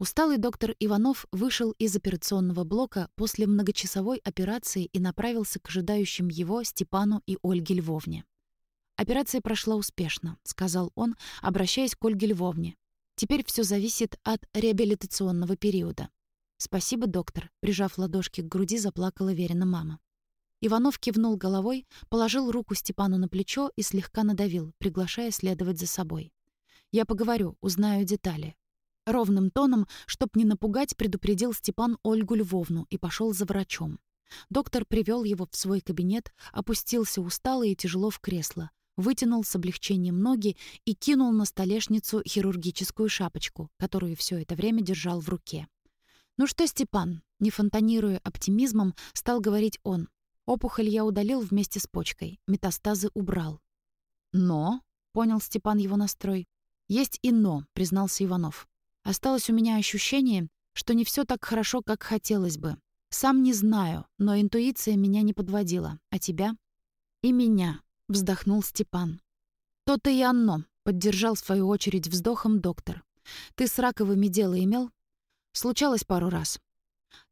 Усталый доктор Иванов вышел из операционного блока после многочасовой операции и направился к ожидающим его Степану и Ольге Львовне. «Операция прошла успешно», — сказал он, обращаясь к Ольге Львовне. «Теперь все зависит от реабилитационного периода». «Спасибо, доктор», — прижав ладошки к груди, заплакала Верина мама. Иванов кивнул головой, положил руку Степану на плечо и слегка надавил, приглашая следовать за собой. «Я поговорю, узнаю детали». Ровным тоном, чтоб не напугать, предупредил Степан Ольгу Львовну и пошел за врачом. Доктор привел его в свой кабинет, опустился устало и тяжело в кресло, вытянул с облегчением ноги и кинул на столешницу хирургическую шапочку, которую все это время держал в руке. «Ну что, Степан?» — не фонтанируя оптимизмом, стал говорить он. Опухоль я удалил вместе с почкой, метастазы убрал. «Но?» — понял Степан его настрой. «Есть и «но», — признался Иванов. «Осталось у меня ощущение, что не все так хорошо, как хотелось бы. Сам не знаю, но интуиция меня не подводила. А тебя?» «И меня», — вздохнул Степан. «То-то и оно», — поддержал в свою очередь вздохом доктор. «Ты с раковыми дело имел?» «Случалось пару раз.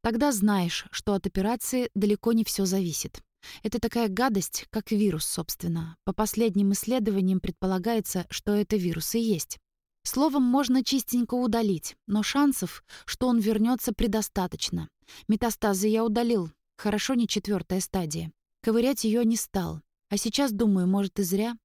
Тогда знаешь, что от операции далеко не все зависит. Это такая гадость, как вирус, собственно. По последним исследованиям предполагается, что это вирус и есть. Словом, можно чистенько удалить, но шансов, что он вернется, предостаточно. Метастазы я удалил. Хорошо, не четвертая стадия. Ковырять ее не стал. А сейчас, думаю, может и зря.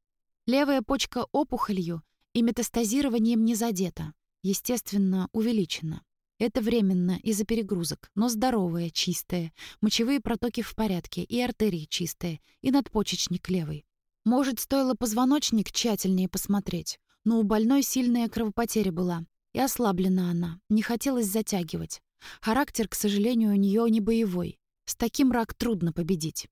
Левая почка опухолью и метастазированием не задета. Естественно, увеличена. Это временно из-за перегрузок, но здоровая, чистая, мочевые протоки в порядке, и артерии чистые, и надпочечник левый. Может, стоило позвоночник тщательнее посмотреть, но у больной сильная кровопотеря была, и ослаблена она, не хотелось затягивать. Характер, к сожалению, у нее не боевой. С таким рак трудно победить.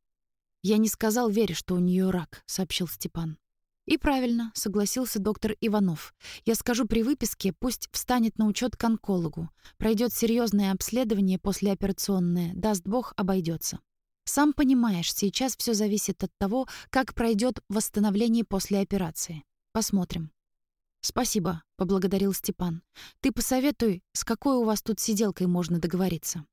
«Я не сказал Вере, что у нее рак», — сообщил Степан. «И правильно», — согласился доктор Иванов. «Я скажу при выписке, пусть встанет на учет к онкологу. Пройдет серьезное обследование послеоперационное, даст бог, обойдется. Сам понимаешь, сейчас все зависит от того, как пройдет восстановление после операции. Посмотрим». «Спасибо», — поблагодарил Степан. «Ты посоветуй, с какой у вас тут сиделкой можно договориться?»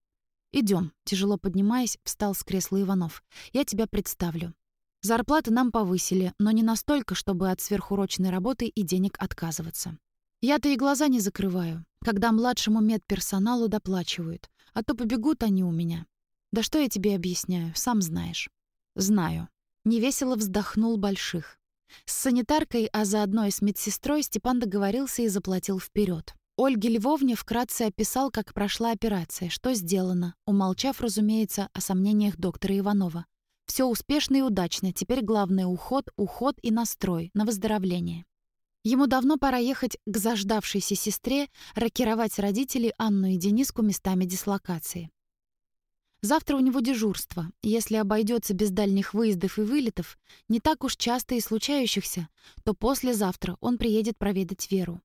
Идем, тяжело поднимаясь, встал с кресла Иванов. «Я тебя представлю. Зарплаты нам повысили, но не настолько, чтобы от сверхурочной работы и денег отказываться. Я-то и глаза не закрываю, когда младшему медперсоналу доплачивают, а то побегут они у меня. Да что я тебе объясняю, сам знаешь. Знаю. Невесело вздохнул Больших. С санитаркой, а заодно и с медсестрой Степан договорился и заплатил вперед. Ольге Львовне вкратце описал, как прошла операция, что сделано, умолчав, разумеется, о сомнениях доктора Иванова. Все успешно и удачно. Теперь главное — уход, уход и настрой на выздоровление. Ему давно пора ехать к заждавшейся сестре, рокировать родителей Анну и Дениску местами дислокации. Завтра у него дежурство. Если обойдется без дальних выездов и вылетов, не так уж часто и случающихся, то послезавтра он приедет проведать Веру.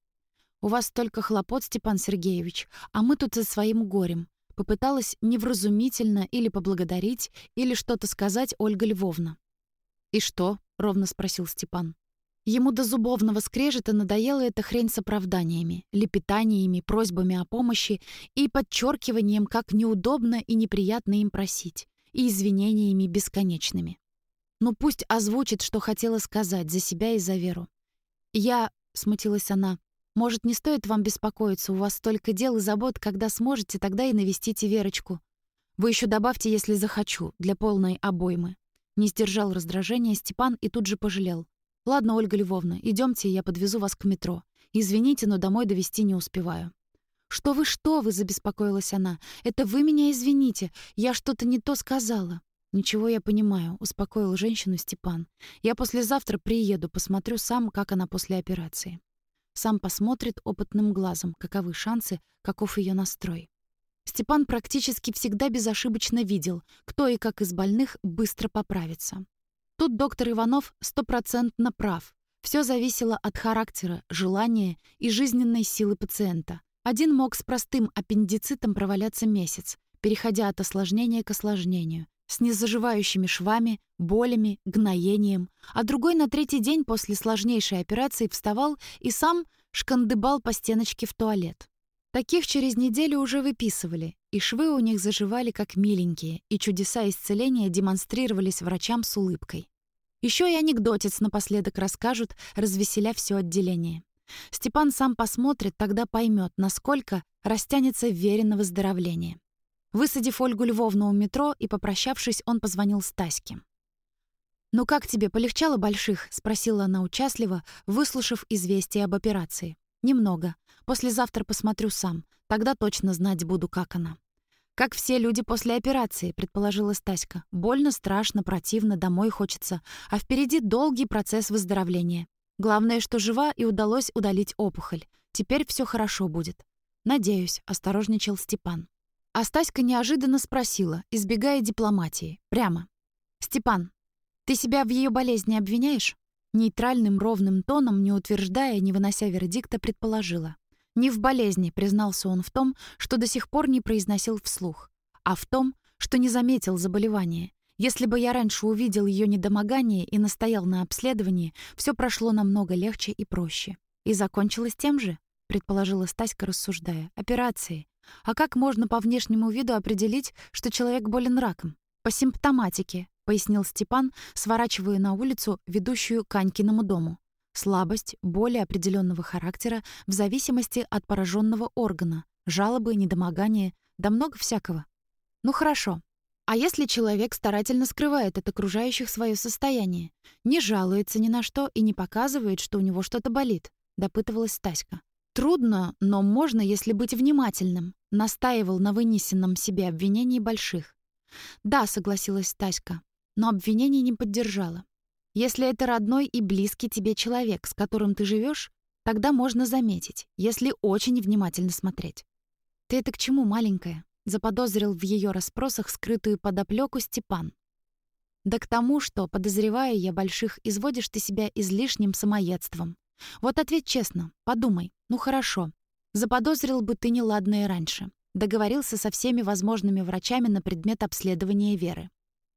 «У вас столько хлопот, Степан Сергеевич, а мы тут за своим горем. Попыталась невразумительно или поблагодарить, или что-то сказать Ольга Львовна. «И что?» — ровно спросил Степан. Ему до зубовного скрежета надоела эта хрень с оправданиями, лепетаниями, просьбами о помощи и подчеркиванием, как неудобно и неприятно им просить, и извинениями бесконечными. Ну пусть озвучит, что хотела сказать за себя и за Веру. «Я...» — смутилась она. Может, не стоит вам беспокоиться, у вас столько дел и забот, когда сможете, тогда и навестите Верочку. Вы еще добавьте, если захочу, для полной обоймы». Не сдержал раздражения Степан и тут же пожалел. «Ладно, Ольга Львовна, идемте, я подвезу вас к метро. Извините, но домой довести не успеваю». «Что вы, что вы?» — забеспокоилась она. «Это вы меня извините. Я что-то не то сказала». «Ничего я понимаю», — успокоил женщину Степан. «Я послезавтра приеду, посмотрю сам, как она после операции». Сам посмотрит опытным глазом, каковы шансы, каков ее настрой. Степан практически всегда безошибочно видел, кто и как из больных быстро поправится. Тут доктор Иванов стопроцентно прав. Все зависело от характера, желания и жизненной силы пациента. Один мог с простым аппендицитом проваляться месяц, переходя от осложнения к осложнению, с незаживающими швами, болями, гноением, а другой на третий день после сложнейшей операции вставал и сам шкандыбал по стеночке в туалет. Таких через неделю уже выписывали, и швы у них заживали как миленькие, и чудеса исцеления демонстрировались врачам с улыбкой. Еще и анекдотец напоследок расскажут, развеселя все отделение. Степан сам посмотрит, тогда поймет, насколько растянется вере выздоровление. Высадив Ольгу Львовну у метро и попрощавшись, он позвонил Стаське. «Ну как тебе, полегчало больших?» — спросила она участливо, выслушав известие об операции. «Немного. Послезавтра посмотрю сам. Тогда точно знать буду, как она». «Как все люди после операции», — предположила Стаська. «Больно, страшно, противно, домой хочется. А впереди долгий процесс выздоровления. Главное, что жива и удалось удалить опухоль. Теперь все хорошо будет». «Надеюсь», — осторожничал Степан. А Стаська неожиданно спросила, избегая дипломатии, прямо. «Степан, ты себя в ее болезни обвиняешь?» Нейтральным ровным тоном, не утверждая, не вынося вердикта, предположила. «Не в болезни», — признался он в том, что до сих пор не произносил вслух, а в том, что не заметил заболевания. Если бы я раньше увидел ее недомогание и настоял на обследовании, все прошло намного легче и проще. И закончилось тем же, предположила Стаська, рассуждая, операцией. А как можно по внешнему виду определить, что человек болен раком? По симптоматике, пояснил Степан, сворачивая на улицу, ведущую к Анькиному дому. Слабость, боли определенного характера в зависимости от пораженного органа, жалобы, недомогания, да много всякого. Ну хорошо. А если человек старательно скрывает от окружающих свое состояние, не жалуется ни на что и не показывает, что у него что-то болит, допытывалась Таська. Трудно, но можно, если быть внимательным, настаивал на вынесенном себе обвинении больших. Да, согласилась Таська, но обвинение не поддержала. Если это родной и близкий тебе человек, с которым ты живешь, тогда можно заметить, если очень внимательно смотреть. Ты это к чему, маленькая? Заподозрил в ее расспросах скрытую подоплеку Степан. Да к тому, что, подозревая я больших, изводишь ты себя излишним самоедством. Вот ответь честно, подумай. Ну хорошо. Заподозрил бы ты неладное раньше. Договорился со всеми возможными врачами на предмет обследования Веры.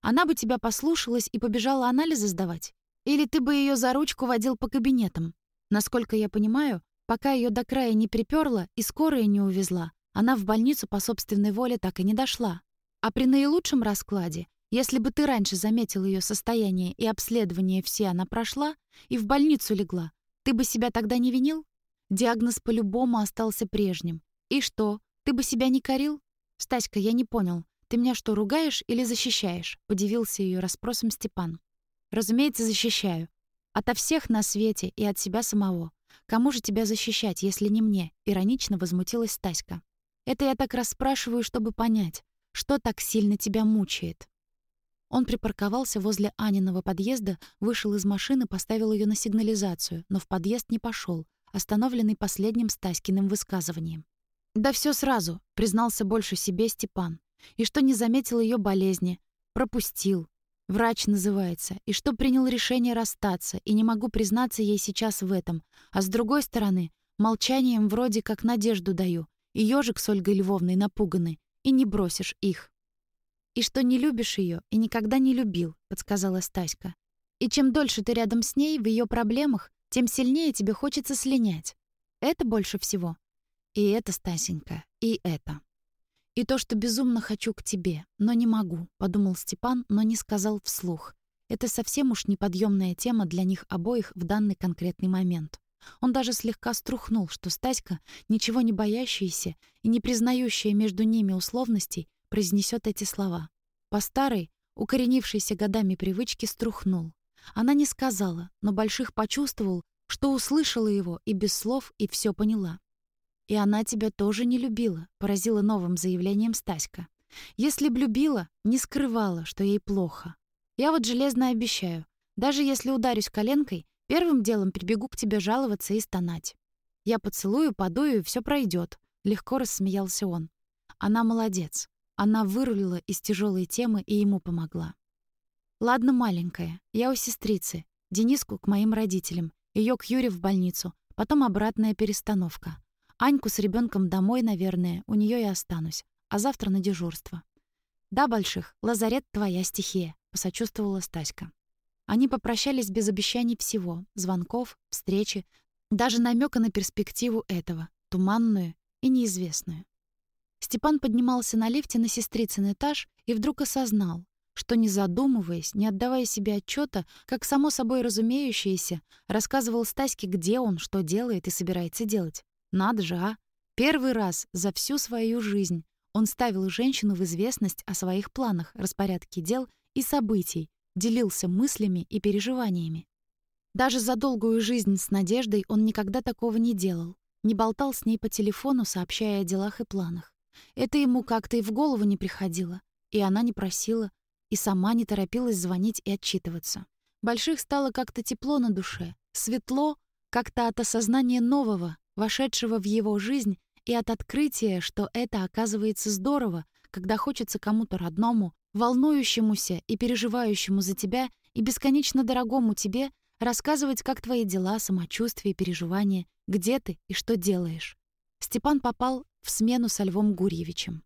Она бы тебя послушалась и побежала анализы сдавать? Или ты бы ее за ручку водил по кабинетам? Насколько я понимаю, пока ее до края не приперла и скорая не увезла, она в больницу по собственной воле так и не дошла. А при наилучшем раскладе, если бы ты раньше заметил ее состояние и обследование все она прошла и в больницу легла, ты бы себя тогда не винил? Диагноз по-любому остался прежним. И что, ты бы себя не корил? Стаська, я не понял. Ты меня что, ругаешь или защищаешь? Подивился ее расспросом Степан. Разумеется, защищаю. Ото всех на свете и от себя самого. Кому же тебя защищать, если не мне? Иронично возмутилась Стаська. Это я так расспрашиваю, чтобы понять, что так сильно тебя мучает. Он припарковался возле Аниного подъезда, вышел из машины, поставил ее на сигнализацию, но в подъезд не пошел, остановленный последним Стаськиным высказыванием. «Да все сразу», — признался больше себе Степан. «И что не заметил ее болезни. Пропустил. Врач называется. И что принял решение расстаться. И не могу признаться ей сейчас в этом. А с другой стороны, молчанием вроде как надежду даю. И ежик с Ольгой Львовной напуганы. И не бросишь их. «И что не любишь ее и никогда не любил», — подсказала Стаська. «И чем дольше ты рядом с ней, в ее проблемах, тем сильнее тебе хочется слинять. Это больше всего. И это, Стасенька, и это. И то, что безумно хочу к тебе, но не могу», — подумал Степан, но не сказал вслух. Это совсем уж неподъемная тема для них обоих в данный конкретный момент. Он даже слегка струхнул, что Стаська, ничего не боящаяся и не признающая между ними условностей, произнесет эти слова. По старой, укоренившейся годами привычке струхнул. Она не сказала, но Больших почувствовал, что услышала его и без слов, и все поняла. «И она тебя тоже не любила», — поразила новым заявлением Стаська. «Если б любила, не скрывала, что ей плохо. Я вот железно обещаю, даже если ударюсь коленкой, первым делом прибегу к тебе жаловаться и стонать. Я поцелую, подую, и все пройдет. легко рассмеялся он. Она молодец. Она вырулила из тяжелой темы и ему помогла. «Ладно, маленькая, я у сестрицы. Дениску к моим родителям, ее к Юре в больницу, потом обратная перестановка. Аньку с ребенком домой, наверное, у нее и останусь, а завтра на дежурство». «Да, Больших, лазарет — твоя стихия», — посочувствовала Стаська. Они попрощались без обещаний всего — звонков, встречи, даже намека на перспективу этого, туманную и неизвестную. Степан поднимался на лифте на сестрицын этаж и вдруг осознал, что, не задумываясь, не отдавая себе отчета, как само собой разумеющееся, рассказывал Стаське, где он, что делает и собирается делать. Надо же, а! Первый раз за всю свою жизнь он ставил женщину в известность о своих планах, распорядке дел и событий, делился мыслями и переживаниями. Даже за долгую жизнь с Надеждой он никогда такого не делал, не болтал с ней по телефону, сообщая о делах и планах. Это ему как-то и в голову не приходило, и она не просила, и сама не торопилась звонить и отчитываться. Больших стало как-то тепло на душе, светло, как-то от осознания нового, вошедшего в его жизнь, и от открытия, что это оказывается здорово, когда хочется кому-то родному, волнующемуся и переживающему за тебя и бесконечно дорогому тебе рассказывать, как твои дела, самочувствие, переживания, где ты и что делаешь. Степан попал в смену со Львом Гурьевичем.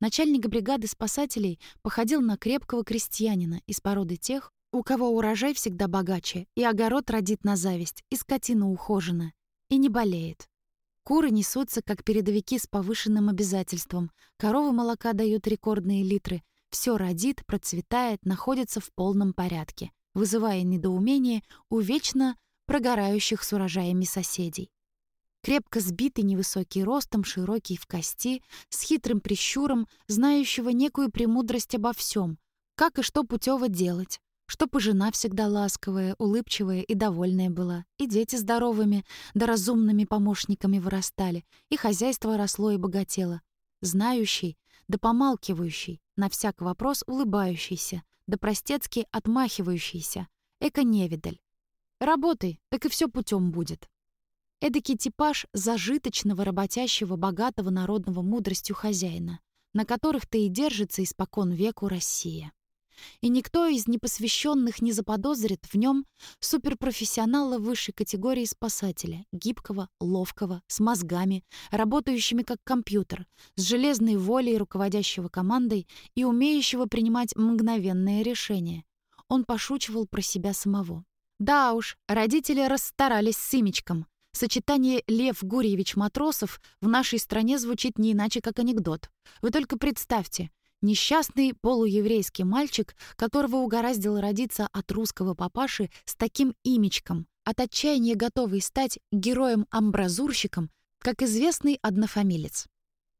Начальник бригады спасателей походил на крепкого крестьянина из породы тех, у кого урожай всегда богаче, и огород родит на зависть, и скотина ухожена, и не болеет. Куры несутся, как передовики с повышенным обязательством, коровы молока дают рекордные литры, все родит, процветает, находится в полном порядке, вызывая недоумение у вечно прогорающих с урожаями соседей. Крепко сбитый, невысокий ростом, широкий в кости, с хитрым прищуром, знающего некую премудрость обо всем, как и что путево делать, чтобы жена всегда ласковая, улыбчивая и довольная была, и дети здоровыми, да разумными помощниками вырастали, и хозяйство росло и богатело. Знающий, да помалкивающий, на всяк вопрос улыбающийся, да простецки отмахивающийся, эко-невидаль. Работай, так и все путем будет. Эдакий типаж зажиточного, работящего, богатого народного мудростью хозяина, на которых-то и держится испокон веку Россия. И никто из непосвященных не заподозрит в нем суперпрофессионала высшей категории спасателя, гибкого, ловкого, с мозгами, работающими как компьютер, с железной волей руководящего командой и умеющего принимать мгновенные решения. Он пошучивал про себя самого. Да уж, родители расстарались с имечком. Сочетание Лев Гурьевич Матросов в нашей стране звучит не иначе, как анекдот. Вы только представьте, несчастный полуеврейский мальчик, которого угораздило родиться от русского папаши с таким имечком, от отчаяния готовый стать героем-амбразурщиком, как известный однофамилец.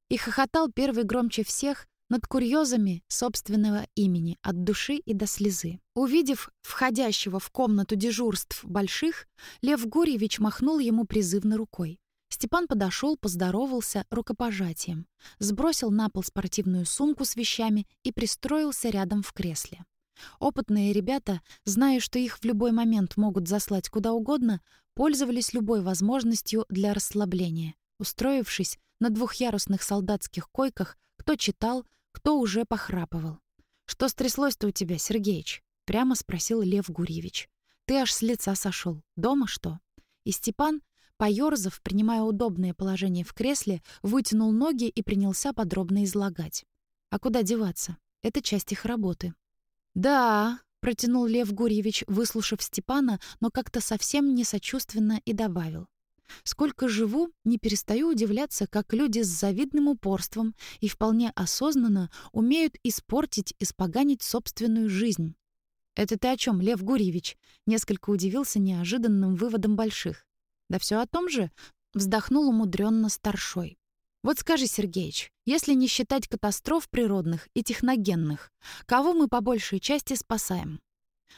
И хохотал первый громче всех, над курьезами собственного имени от души и до слезы. Увидев входящего в комнату дежурств больших, Лев Гурьевич махнул ему призывно рукой. Степан подошел, поздоровался рукопожатием, сбросил на пол спортивную сумку с вещами и пристроился рядом в кресле. Опытные ребята, зная, что их в любой момент могут заслать куда угодно, пользовались любой возможностью для расслабления, устроившись на двухъярусных солдатских койках, кто читал, кто уже похрапывал. «Что стряслось-то у тебя, Сергеич?» — прямо спросил Лев Гурьевич. «Ты аж с лица сошел. Дома что?» И Степан, поёрзав, принимая удобное положение в кресле, вытянул ноги и принялся подробно излагать. А куда деваться? Это часть их работы. «Да», — протянул Лев Гурьевич, выслушав Степана, но как-то совсем не сочувственно и добавил. Сколько живу, не перестаю удивляться, как люди с завидным упорством и вполне осознанно умеют испортить, испоганить собственную жизнь. «Это ты о чем, Лев Гурьевич?» Несколько удивился неожиданным выводом больших. «Да все о том же», — вздохнул умудренно старшой. «Вот скажи, Сергеич, если не считать катастроф природных и техногенных, кого мы по большей части спасаем?»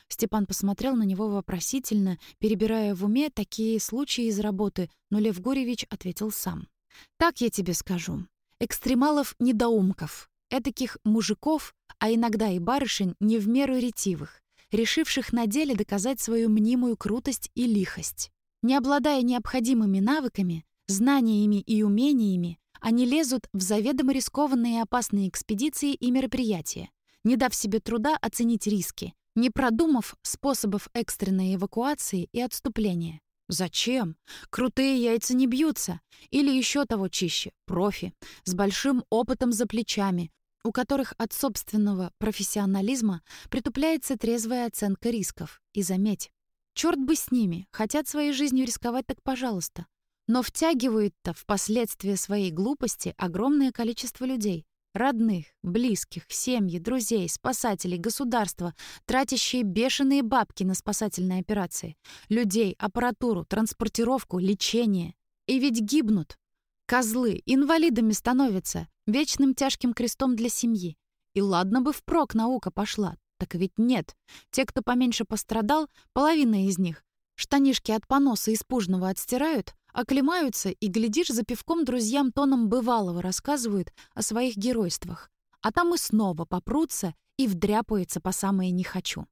Степан посмотрел на него вопросительно, перебирая в уме такие случаи из работы, но Лев Горевич ответил сам. «Так я тебе скажу. Экстремалов-недоумков, этаких мужиков, а иногда и барышень не в меру ретивых, решивших на деле доказать свою мнимую крутость и лихость. Не обладая необходимыми навыками, знаниями и умениями, они лезут в заведомо рискованные и опасные экспедиции и мероприятия, не дав себе труда оценить риски, не продумав способов экстренной эвакуации и отступления. Зачем? Крутые яйца не бьются. Или еще того чище, профи, с большим опытом за плечами, у которых от собственного профессионализма притупляется трезвая оценка рисков. И заметь, черт бы с ними, хотят своей жизнью рисковать, так пожалуйста. Но втягивают-то в последствия своей глупости огромное количество людей. Родных, близких, семьи, друзей, спасателей, государства, тратящие бешеные бабки на спасательные операции. Людей, аппаратуру, транспортировку, лечение. И ведь гибнут. Козлы инвалидами становятся, вечным тяжким крестом для семьи. И ладно бы впрок наука пошла, так ведь нет. Те, кто поменьше пострадал, половина из них, штанишки от поноса испужного отстирают, оклемаются и, глядишь, за пивком друзьям тоном бывалого рассказывают о своих геройствах. А там и снова попрутся и вдряпаются по самое «не хочу».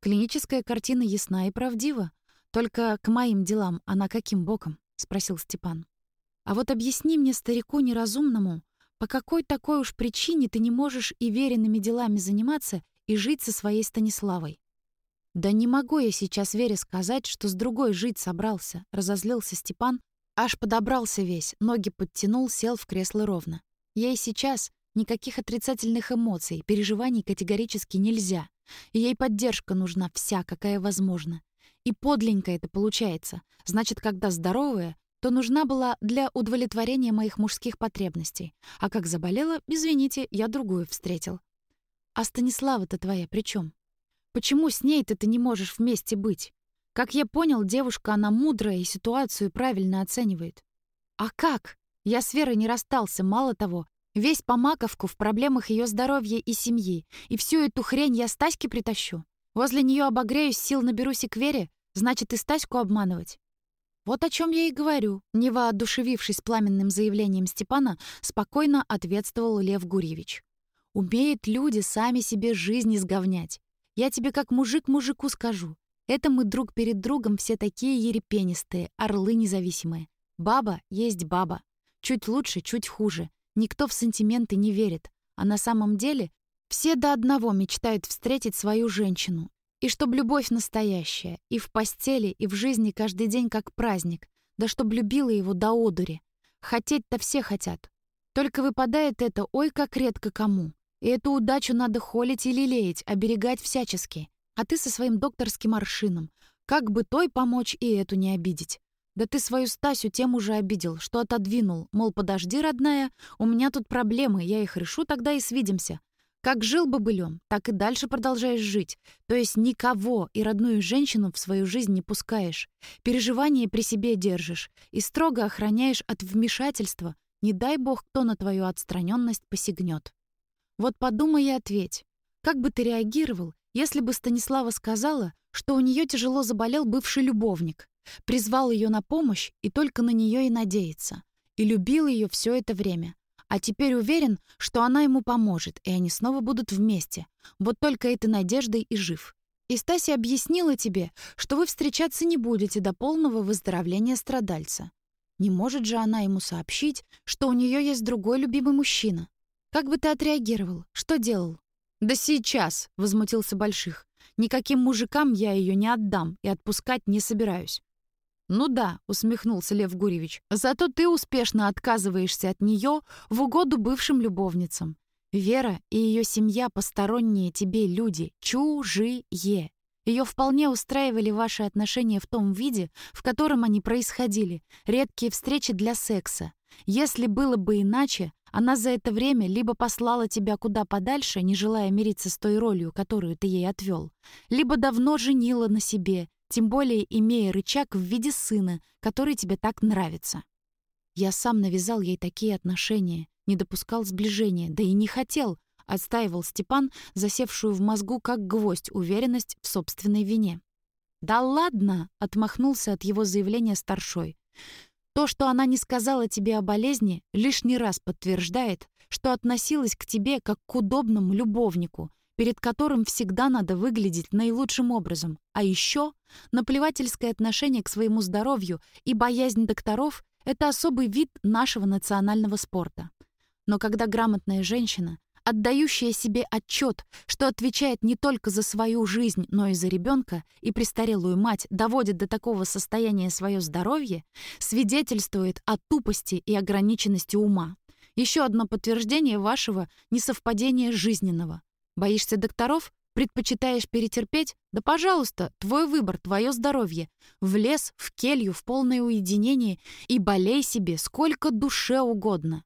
Клиническая картина ясна и правдива. Только к моим делам она каким боком? — спросил Степан. А вот объясни мне, старику неразумному, по какой такой уж причине ты не можешь и веренными делами заниматься и жить со своей Станиславой? «Да не могу я сейчас Вере сказать, что с другой жить собрался», — разозлился Степан, аж подобрался весь, ноги подтянул, сел в кресло ровно. «Ей сейчас никаких отрицательных эмоций, переживаний категорически нельзя. Ей поддержка нужна вся, какая возможна. И подленько это получается. Значит, когда здоровая, то нужна была для удовлетворения моих мужских потребностей. А как заболела, извините, я другую встретил. А Станислава-то твоя при чем? Почему с ней-то ты не можешь вместе быть? Как я понял, девушка, она мудрая и ситуацию правильно оценивает. А как? Я с Верой не расстался, мало того, весь по маковку в проблемах ее здоровья и семьи, и всю эту хрень я Стаське притащу. Возле нее обогреюсь, сил наберусь и к Вере, значит, и Стаську обманывать. Вот о чем я и говорю. Не воодушевившись пламенным заявлением Степана, спокойно ответствовал Лев Гурьевич. Умеют люди сами себе жизнь изговнять. Я тебе как мужик мужику скажу. Это мы друг перед другом все такие ерепенистые, орлы независимые. Баба есть баба. Чуть лучше, чуть хуже. Никто в сантименты не верит. А на самом деле все до одного мечтают встретить свою женщину. И чтоб любовь настоящая. И в постели, и в жизни каждый день как праздник. Да чтоб любила его до одури. Хотеть-то все хотят. Только выпадает это ой как редко кому. И эту удачу надо холить и лелеять, оберегать всячески. А ты со своим докторским аршином. Как бы той помочь и эту не обидеть? Да ты свою Стасю тем уже обидел, что отодвинул. Мол, подожди, родная, у меня тут проблемы, я их решу, тогда и свидимся. Как жил бы былем, так и дальше продолжаешь жить. То есть никого и родную женщину в свою жизнь не пускаешь. Переживания при себе держишь и строго охраняешь от вмешательства. Не дай бог, кто на твою отстраненность посягнет. Вот подумай и ответь. Как бы ты реагировал, если бы Станислава сказала, что у нее тяжело заболел бывший любовник, призвал ее на помощь и только на нее и надеется, и любил ее все это время, а теперь уверен, что она ему поможет, и они снова будут вместе, вот только этой надеждой и жив. И Стася объяснила тебе, что вы встречаться не будете до полного выздоровления страдальца. Не может же она ему сообщить, что у нее есть другой любимый мужчина. Как бы ты отреагировал? Что делал?» «Да сейчас!» — возмутился Больших. «Никаким мужикам я ее не отдам и отпускать не собираюсь». «Ну да», — усмехнулся Лев Гурьевич, «зато ты успешно отказываешься от нее в угоду бывшим любовницам. Вера и ее семья посторонние тебе люди, чужие. Ее вполне устраивали ваши отношения в том виде, в котором они происходили, редкие встречи для секса. Если было бы иначе, она за это время либо послала тебя куда подальше, не желая мириться с той ролью, которую ты ей отвел, либо давно женила на себе, тем более имея рычаг в виде сына, который тебе так нравится. Я сам навязал ей такие отношения, не допускал сближения, да и не хотел, отстаивал Степан, засевшую в мозгу как гвоздь уверенность в собственной вине. «Да ладно!» — отмахнулся от его заявления старшой. То, что она не сказала тебе о болезни, лишний раз подтверждает, что относилась к тебе как к удобному любовнику, перед которым всегда надо выглядеть наилучшим образом. А еще наплевательское отношение к своему здоровью и боязнь докторов — это особый вид нашего национального спорта. Но когда грамотная женщина отдающая себе отчет, что отвечает не только за свою жизнь, но и за ребенка, и престарелую мать доводит до такого состояния свое здоровье, свидетельствует о тупости и ограниченности ума. Еще одно подтверждение вашего несовпадения жизненного. Боишься докторов? Предпочитаешь перетерпеть? Да пожалуйста, твой выбор, твое здоровье. В лес, в келью, в полное уединение и болей себе сколько душе угодно.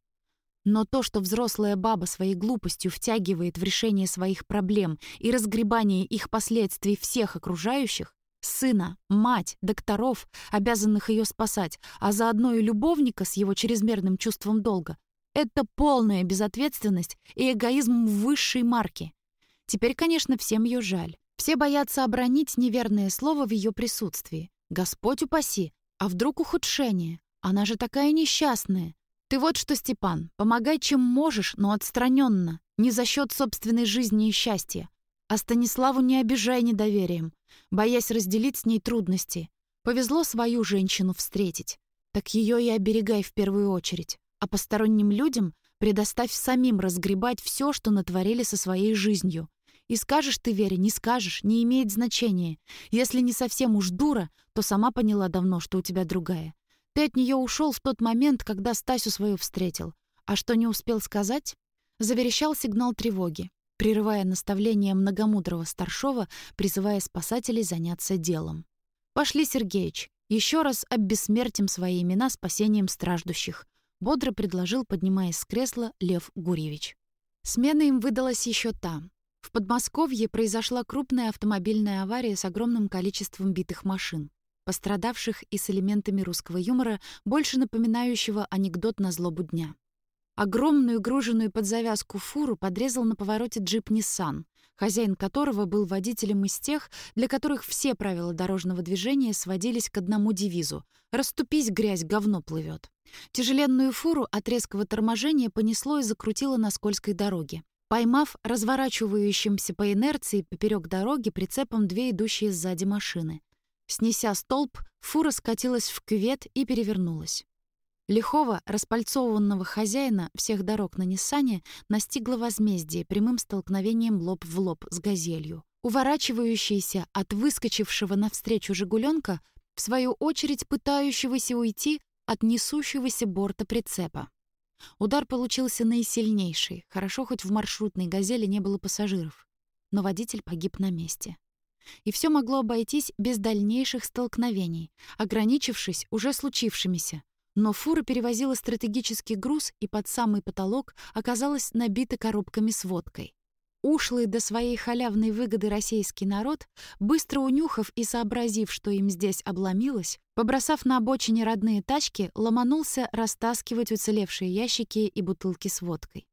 Но то, что взрослая баба своей глупостью втягивает в решение своих проблем и разгребание их последствий всех окружающих, сына, мать, докторов, обязанных ее спасать, а заодно и любовника с его чрезмерным чувством долга, это полная безответственность и эгоизм высшей марки. Теперь, конечно, всем ее жаль. Все боятся обронить неверное слово в ее присутствии. Господь упаси, а вдруг ухудшение? Она же такая несчастная. Ты вот что, Степан, помогай чем можешь, но отстраненно, не за счет собственной жизни и счастья. А Станиславу не обижай недоверием, боясь разделить с ней трудности. Повезло свою женщину встретить. Так ее и оберегай в первую очередь. А посторонним людям предоставь самим разгребать все, что натворили со своей жизнью. И скажешь ты Вере, не скажешь, не имеет значения. Если не совсем уж дура, то сама поняла давно, что у тебя другая. Ты от нее ушел в тот момент, когда Стасю свою встретил. А что не успел сказать? Заверещал сигнал тревоги, прерывая наставление многомудрого старшова, призывая спасателей заняться делом. «Пошли, Сергеич, еще раз обессмертим свои имена спасением страждущих», бодро предложил, поднимаясь с кресла, Лев Гурьевич. Смена им выдалась еще там. В Подмосковье произошла крупная автомобильная авария с огромным количеством битых машин пострадавших и с элементами русского юмора, больше напоминающего анекдот на злобу дня. Огромную груженную под завязку фуру подрезал на повороте джип Nissan, хозяин которого был водителем из тех, для которых все правила дорожного движения сводились к одному девизу «Раступись, грязь, говно плывет». Тяжеленную фуру от резкого торможения понесло и закрутило на скользкой дороге. Поймав разворачивающимся по инерции поперек дороги прицепом две идущие сзади машины. Снеся столб, фура скатилась в кювет и перевернулась. Лихого, распальцованного хозяина всех дорог на Ниссане настигло возмездие прямым столкновением лоб в лоб с газелью. Уворачивающийся от выскочившего навстречу «Жигуленка», в свою очередь пытающегося уйти от несущегося борта прицепа. Удар получился наисильнейший, хорошо хоть в маршрутной «Газели» не было пассажиров. Но водитель погиб на месте и все могло обойтись без дальнейших столкновений, ограничившись уже случившимися. Но фура перевозила стратегический груз и под самый потолок оказалась набита коробками с водкой. Ушлый до своей халявной выгоды российский народ, быстро унюхав и сообразив, что им здесь обломилось, побросав на обочине родные тачки, ломанулся растаскивать уцелевшие ящики и бутылки с водкой.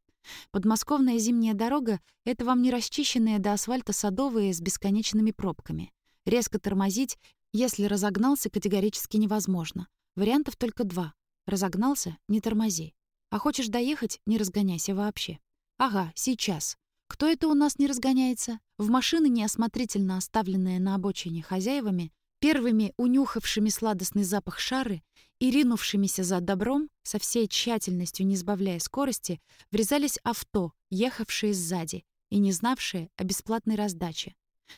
Подмосковная зимняя дорога — это вам не расчищенные до асфальта садовые с бесконечными пробками. Резко тормозить, если разогнался, категорически невозможно. Вариантов только два. Разогнался — не тормози. А хочешь доехать — не разгоняйся вообще. Ага, сейчас. Кто это у нас не разгоняется? В машины, неосмотрительно оставленные на обочине хозяевами, первыми унюхавшими сладостный запах шары и ринувшимися за добром, со всей тщательностью не сбавляя скорости, врезались авто, ехавшие сзади и не знавшие о бесплатной раздаче.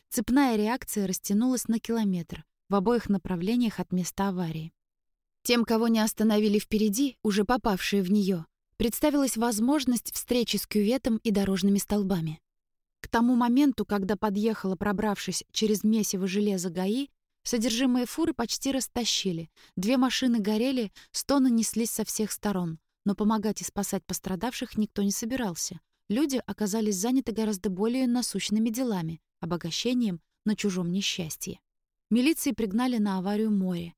Цепная реакция растянулась на километр в обоих направлениях от места аварии. Тем, кого не остановили впереди, уже попавшие в нее, представилась возможность встречи с кюветом и дорожными столбами. К тому моменту, когда подъехала, пробравшись через месиво железа ГАИ, Содержимое фуры почти растащили. Две машины горели, стоны неслись со всех сторон. Но помогать и спасать пострадавших никто не собирался. Люди оказались заняты гораздо более насущными делами — обогащением на чужом несчастье. Милиции пригнали на аварию море.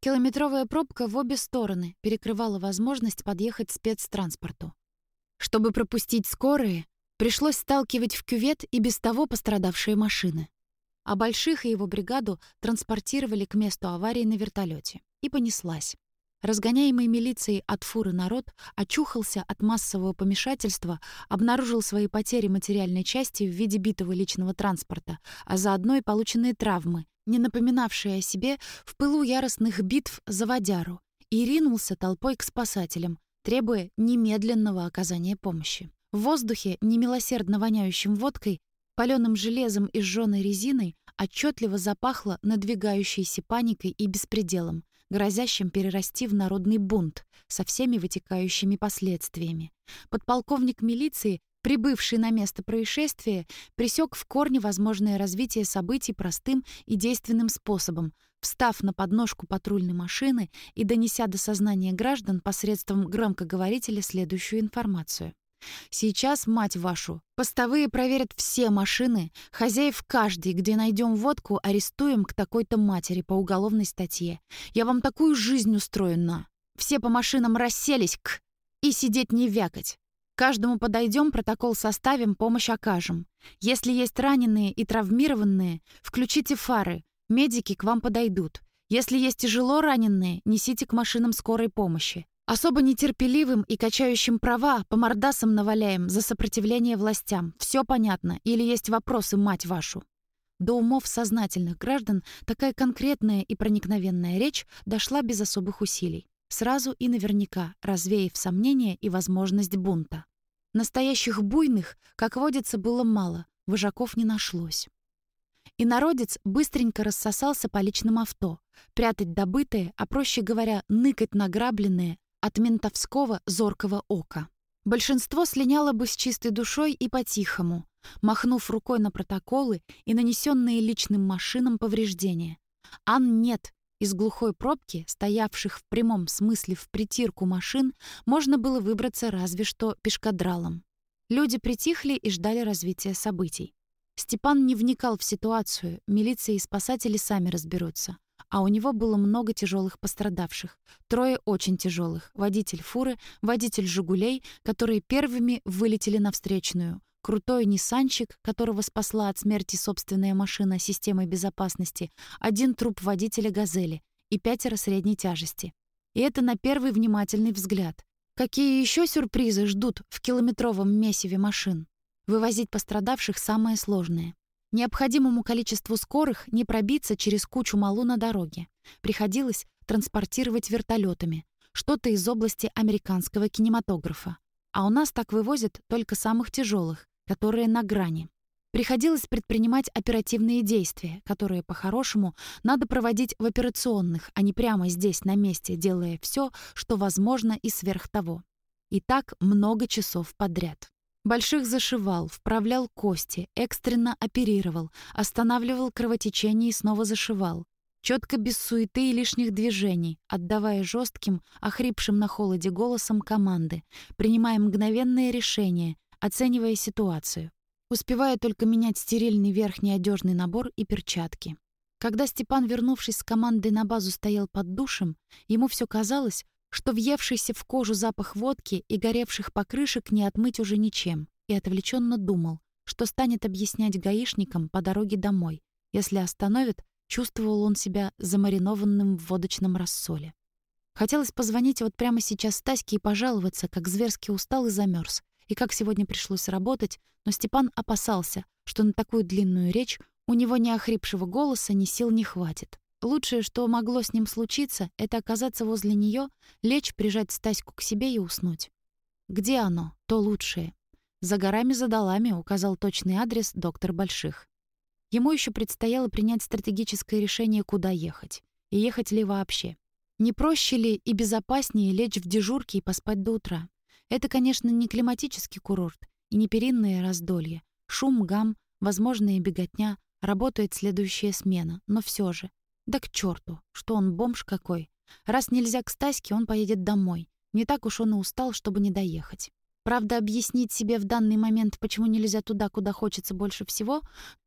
Километровая пробка в обе стороны перекрывала возможность подъехать спецтранспорту. Чтобы пропустить скорые, пришлось сталкивать в кювет и без того пострадавшие машины а Больших и его бригаду транспортировали к месту аварии на вертолете. И понеслась. Разгоняемый милицией от фуры народ очухался от массового помешательства, обнаружил свои потери материальной части в виде битого личного транспорта, а заодно и полученные травмы, не напоминавшие о себе в пылу яростных битв за водяру, и ринулся толпой к спасателям, требуя немедленного оказания помощи. В воздухе, немилосердно воняющим водкой, паленым железом и сжёной резиной, отчетливо запахло надвигающейся паникой и беспределом, грозящим перерасти в народный бунт со всеми вытекающими последствиями. Подполковник милиции, прибывший на место происшествия, пресек в корне возможное развитие событий простым и действенным способом, встав на подножку патрульной машины и донеся до сознания граждан посредством громкоговорителя следующую информацию. Сейчас, мать вашу, постовые проверят все машины, хозяев каждый, где найдем водку, арестуем к такой-то матери по уголовной статье. Я вам такую жизнь устрою на. Все по машинам расселись, к, и сидеть не вякать. Каждому подойдем, протокол составим, помощь окажем. Если есть раненые и травмированные, включите фары, медики к вам подойдут. Если есть тяжело раненые, несите к машинам скорой помощи. Особо нетерпеливым и качающим права по мордасам наваляем за сопротивление властям. Все понятно? Или есть вопросы, мать вашу?» До умов сознательных граждан такая конкретная и проникновенная речь дошла без особых усилий. Сразу и наверняка, развеяв сомнения и возможность бунта. Настоящих буйных, как водится, было мало, вожаков не нашлось. И народец быстренько рассосался по личным авто, прятать добытое, а проще говоря, ныкать награбленное от ментовского зоркого ока. Большинство слиняло бы с чистой душой и по-тихому, махнув рукой на протоколы и нанесенные личным машинам повреждения. Ан нет. Из глухой пробки, стоявших в прямом смысле в притирку машин, можно было выбраться разве что пешкадралом. Люди притихли и ждали развития событий. Степан не вникал в ситуацию, милиция и спасатели сами разберутся а у него было много тяжелых пострадавших. Трое очень тяжелых. Водитель фуры, водитель «Жигулей», которые первыми вылетели на встречную. Крутой «Ниссанчик», которого спасла от смерти собственная машина системой безопасности. Один труп водителя «Газели» и пятеро средней тяжести. И это на первый внимательный взгляд. Какие еще сюрпризы ждут в километровом месиве машин? Вывозить пострадавших самое сложное. Необходимому количеству скорых не пробиться через кучу малу на дороге. Приходилось транспортировать вертолетами, что-то из области американского кинематографа. А у нас так вывозят только самых тяжелых, которые на грани. Приходилось предпринимать оперативные действия, которые, по-хорошему, надо проводить в операционных, а не прямо здесь, на месте, делая все, что возможно и сверх того. И так много часов подряд. Больших зашивал, вправлял кости, экстренно оперировал, останавливал кровотечение и снова зашивал. Четко без суеты и лишних движений, отдавая жестким, охрипшим на холоде голосом команды, принимая мгновенные решения, оценивая ситуацию. Успевая только менять стерильный верхний одежный набор и перчатки. Когда Степан, вернувшись с командой на базу, стоял под душем, ему все казалось, что въевшийся в кожу запах водки и горевших покрышек не отмыть уже ничем, и отвлеченно думал, что станет объяснять гаишникам по дороге домой. Если остановят, чувствовал он себя замаринованным в водочном рассоле. Хотелось позвонить вот прямо сейчас Стаське и пожаловаться, как зверски устал и замерз, и как сегодня пришлось работать, но Степан опасался, что на такую длинную речь у него ни охрипшего голоса, ни сил не хватит. Лучшее, что могло с ним случиться, это оказаться возле нее, лечь, прижать Стаську к себе и уснуть. Где оно, то лучшее? За горами за долами указал точный адрес доктор Больших. Ему еще предстояло принять стратегическое решение, куда ехать. И ехать ли вообще. Не проще ли и безопаснее лечь в дежурке и поспать до утра? Это, конечно, не климатический курорт и не перинное раздолье. Шум, гам, возможная беготня, работает следующая смена, но все же. Да к черту, что он бомж какой. Раз нельзя к Стаське, он поедет домой. Не так уж он и устал, чтобы не доехать. Правда, объяснить себе в данный момент, почему нельзя туда, куда хочется больше всего,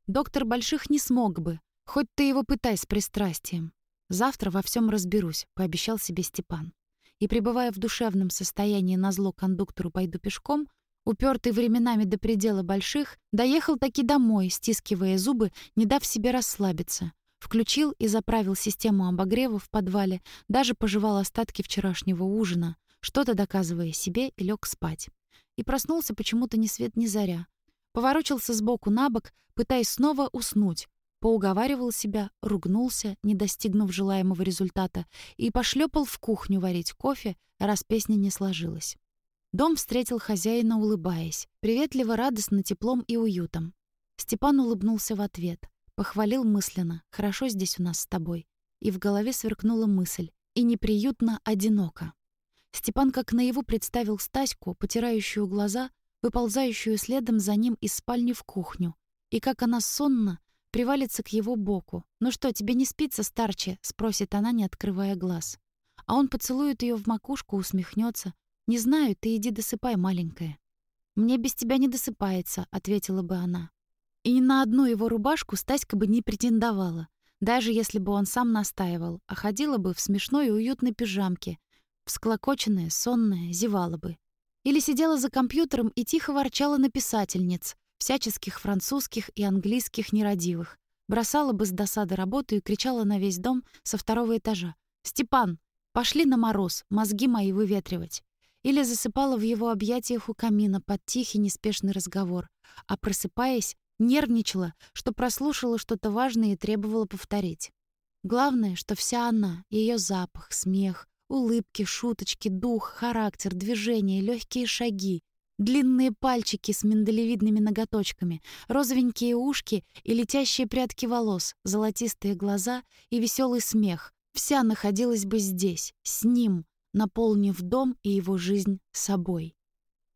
доктор Больших не смог бы. Хоть ты его пытай с пристрастием. Завтра во всем разберусь, пообещал себе Степан. И пребывая в душевном состоянии на зло кондуктору пойду пешком, упертый временами до предела больших, доехал таки домой, стискивая зубы, не дав себе расслабиться. Включил и заправил систему обогрева в подвале, даже пожевал остатки вчерашнего ужина, что-то доказывая себе и лег спать. И проснулся почему-то ни свет ни заря. Поворочился сбоку на бок, пытаясь снова уснуть. Поуговаривал себя, ругнулся, не достигнув желаемого результата, и пошлепал в кухню варить кофе, раз песня не сложилась. Дом встретил хозяина, улыбаясь, приветливо, радостно, теплом и уютом. Степан улыбнулся в ответ. Похвалил мысленно. «Хорошо здесь у нас с тобой». И в голове сверкнула мысль. И неприютно одиноко. Степан как наяву представил Стаську, потирающую глаза, выползающую следом за ним из спальни в кухню, и как она сонно привалится к его боку. «Ну что, тебе не спится, старче?» — спросит она, не открывая глаз. А он поцелует ее в макушку, усмехнется. «Не знаю, ты иди досыпай, маленькая». «Мне без тебя не досыпается», — ответила бы она. И ни на одну его рубашку Стаська бы не претендовала, даже если бы он сам настаивал, а ходила бы в смешной и уютной пижамке, всклокоченная, сонная, зевала бы. Или сидела за компьютером и тихо ворчала на писательниц, всяческих французских и английских нерадивых. Бросала бы с досады работу и кричала на весь дом со второго этажа. «Степан, пошли на мороз, мозги мои выветривать». Или засыпала в его объятиях у камина под тихий неспешный разговор, а просыпаясь, нервничала, что прослушала что-то важное и требовала повторить. Главное, что вся она, ее запах, смех, улыбки, шуточки, дух, характер, движения, легкие шаги, Длинные пальчики с миндалевидными ноготочками, розовенькие ушки и летящие прядки волос, золотистые глаза и веселый смех. Вся находилась бы здесь, с ним, наполнив дом и его жизнь собой.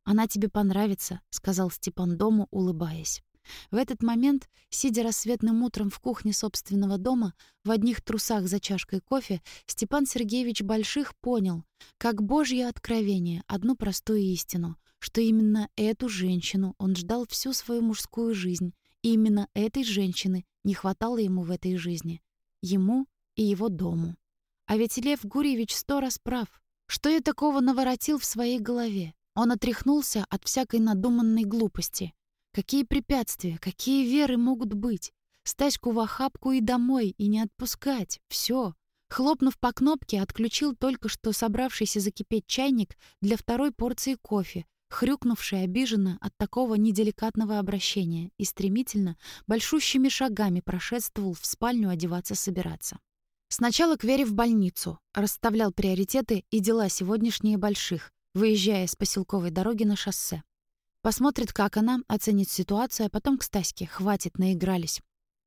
«Она тебе понравится», — сказал Степан дому, улыбаясь. В этот момент, сидя рассветным утром в кухне собственного дома, в одних трусах за чашкой кофе, Степан Сергеевич Больших понял, как божье откровение, одну простую истину — что именно эту женщину он ждал всю свою мужскую жизнь, и именно этой женщины не хватало ему в этой жизни. Ему и его дому. А ведь Лев Гурьевич сто раз прав. Что я такого наворотил в своей голове? Он отряхнулся от всякой надуманной глупости. Какие препятствия, какие веры могут быть? Стаську в охапку и домой, и не отпускать. Все. Хлопнув по кнопке, отключил только что собравшийся закипеть чайник для второй порции кофе, хрюкнувший обиженно от такого неделикатного обращения и стремительно, большущими шагами прошествовал в спальню одеваться собираться. Сначала к Вере в больницу, расставлял приоритеты и дела сегодняшние больших, выезжая с поселковой дороги на шоссе. Посмотрит, как она, оценит ситуацию, а потом к Стаське. Хватит, наигрались.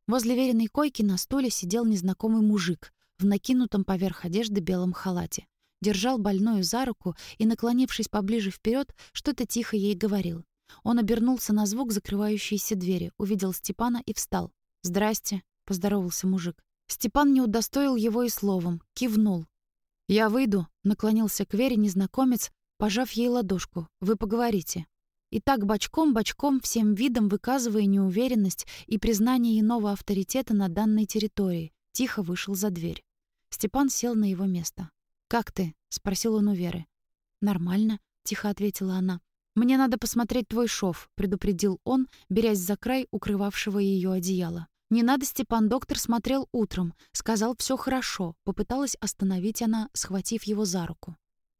Возле Вериной койки на стуле сидел незнакомый мужик в накинутом поверх одежды белом халате держал больную за руку и, наклонившись поближе вперед, что-то тихо ей говорил. Он обернулся на звук закрывающейся двери, увидел Степана и встал. «Здрасте», — поздоровался мужик. Степан не удостоил его и словом, кивнул. «Я выйду», — наклонился к Вере незнакомец, пожав ей ладошку. «Вы поговорите». И так бочком-бочком, всем видом выказывая неуверенность и признание иного авторитета на данной территории, тихо вышел за дверь. Степан сел на его место. «Как ты?» — спросил он у Веры. «Нормально», — тихо ответила она. «Мне надо посмотреть твой шов», — предупредил он, берясь за край укрывавшего ее одеяла. «Не надо, Степан, доктор смотрел утром. Сказал, все хорошо». Попыталась остановить она, схватив его за руку.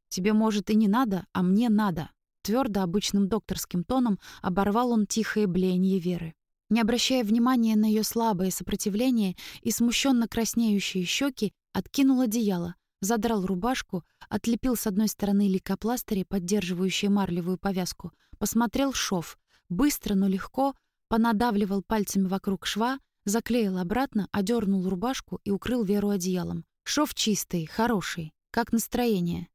«Тебе, может, и не надо, а мне надо». Твердо обычным докторским тоном оборвал он тихое блеяние Веры. Не обращая внимания на ее слабое сопротивление и смущенно краснеющие щеки, откинул одеяло, задрал рубашку, отлепил с одной стороны лейкопластыри, поддерживающие марлевую повязку, посмотрел шов, быстро, но легко, понадавливал пальцами вокруг шва, заклеил обратно, одернул рубашку и укрыл Веру одеялом. Шов чистый, хороший, как настроение.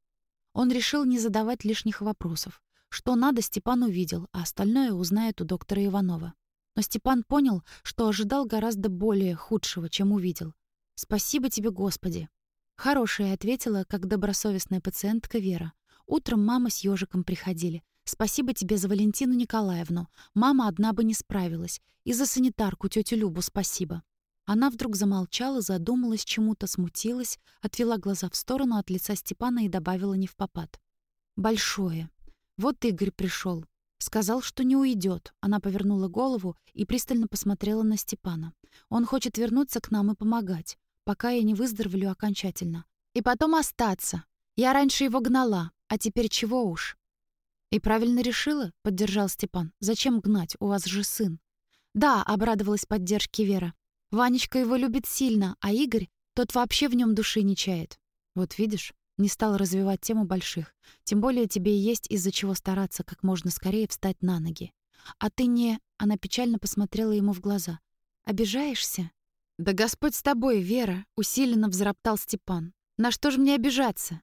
Он решил не задавать лишних вопросов. Что надо, Степан увидел, а остальное узнает у доктора Иванова. Но Степан понял, что ожидал гораздо более худшего, чем увидел. «Спасибо тебе, Господи!» «Хорошая», — ответила, как добросовестная пациентка Вера. «Утром мама с ежиком приходили. Спасибо тебе за Валентину Николаевну. Мама одна бы не справилась. И за санитарку тетю Любу спасибо». Она вдруг замолчала, задумалась чему-то, смутилась, отвела глаза в сторону от лица Степана и добавила не в попад. «Большое. Вот Игорь пришел. Сказал, что не уйдет. Она повернула голову и пристально посмотрела на Степана. «Он хочет вернуться к нам и помогать пока я не выздоровлю окончательно. И потом остаться. Я раньше его гнала, а теперь чего уж. И правильно решила, поддержал Степан. Зачем гнать? У вас же сын. Да, обрадовалась поддержке Вера. Ванечка его любит сильно, а Игорь, тот вообще в нем души не чает. Вот видишь, не стал развивать тему больших. Тем более тебе есть из-за чего стараться как можно скорее встать на ноги. А ты не... Она печально посмотрела ему в глаза. Обижаешься? «Да Господь с тобой, Вера!» — усиленно взроптал Степан. «На что же мне обижаться?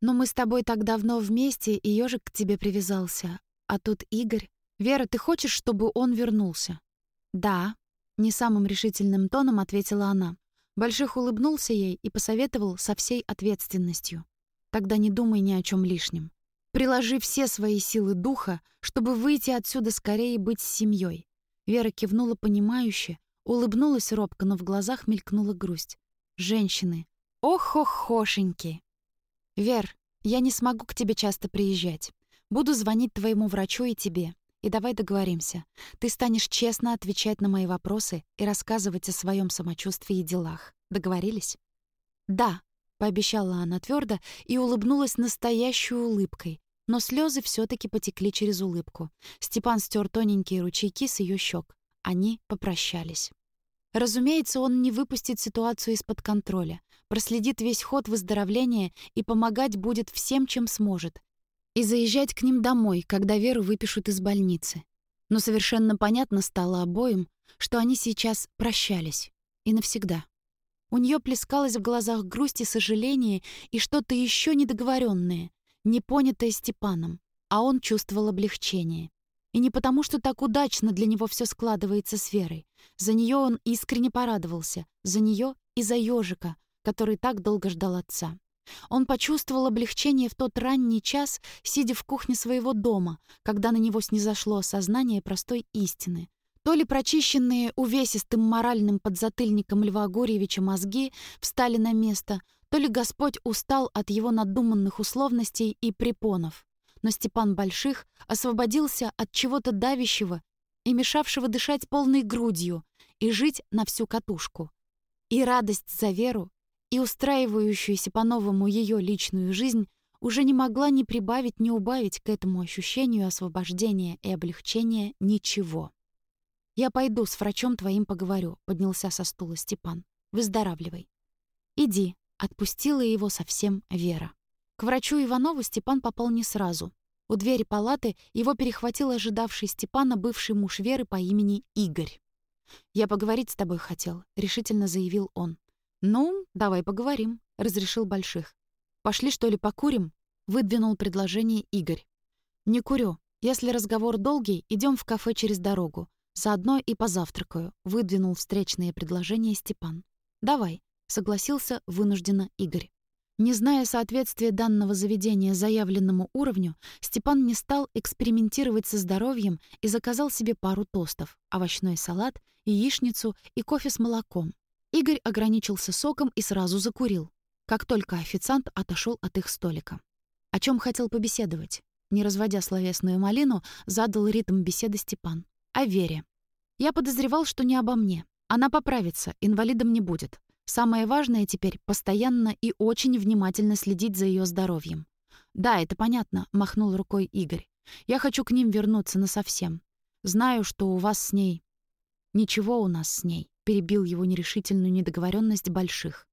Но мы с тобой так давно вместе, и ежик к тебе привязался. А тут Игорь. «Вера, ты хочешь, чтобы он вернулся?» «Да», — не самым решительным тоном ответила она. Больших улыбнулся ей и посоветовал со всей ответственностью. «Тогда не думай ни о чем лишнем. Приложи все свои силы духа, чтобы выйти отсюда скорее и быть с семьей. Вера кивнула понимающе, улыбнулась робко, но в глазах мелькнула грусть. «Женщины! Ох-ох-хошеньки!» «Вер, я не смогу к тебе часто приезжать. Буду звонить твоему врачу и тебе. И давай договоримся. Ты станешь честно отвечать на мои вопросы и рассказывать о своем самочувствии и делах. Договорились? Да, пообещала она твердо и улыбнулась настоящей улыбкой. Но слезы все таки потекли через улыбку. Степан стер тоненькие ручейки с ее щек. Они попрощались. Разумеется, он не выпустит ситуацию из-под контроля, проследит весь ход выздоровления и помогать будет всем, чем сможет, и заезжать к ним домой, когда Веру выпишут из больницы. Но совершенно понятно стало обоим, что они сейчас прощались. И навсегда. У нее плескалось в глазах грусть и сожаление и что-то еще недоговоренное, непонятое Степаном, а он чувствовал облегчение. И не потому, что так удачно для него все складывается с Верой. За нее он искренне порадовался, за нее и за ежика, который так долго ждал отца. Он почувствовал облегчение в тот ранний час, сидя в кухне своего дома, когда на него снизошло осознание простой истины. То ли прочищенные увесистым моральным подзатыльником Льва Гурьевича мозги встали на место, то ли Господь устал от его надуманных условностей и препонов. Но Степан Больших освободился от чего-то давящего и мешавшего дышать полной грудью и жить на всю катушку. И радость за веру, и устраивающуюся по-новому ее личную жизнь уже не могла ни прибавить, ни убавить к этому ощущению освобождения и облегчения ничего. «Я пойду с врачом твоим поговорю», — поднялся со стула Степан. «Выздоравливай». «Иди», — отпустила его совсем Вера. К врачу Иванову Степан попал не сразу. У двери палаты его перехватил ожидавший Степана бывший муж Веры по имени Игорь. «Я поговорить с тобой хотел», — решительно заявил он. «Ну, давай поговорим», — разрешил Больших. «Пошли, что ли, покурим?» — выдвинул предложение Игорь. «Не курю. Если разговор долгий, идем в кафе через дорогу. Заодно и позавтракаю», — выдвинул встречное предложение Степан. «Давай», — согласился вынужденно Игорь. Не зная соответствия данного заведения заявленному уровню, Степан не стал экспериментировать со здоровьем и заказал себе пару тостов, овощной салат, яичницу и кофе с молоком. Игорь ограничился соком и сразу закурил, как только официант отошел от их столика. О чем хотел побеседовать? Не разводя словесную малину, задал ритм беседы Степан. О Вере. Я подозревал, что не обо мне. Она поправится, инвалидом не будет. Самое важное теперь — постоянно и очень внимательно следить за ее здоровьем. «Да, это понятно», — махнул рукой Игорь. «Я хочу к ним вернуться насовсем. Знаю, что у вас с ней...» «Ничего у нас с ней перебил его нерешительную недоговоренность больших.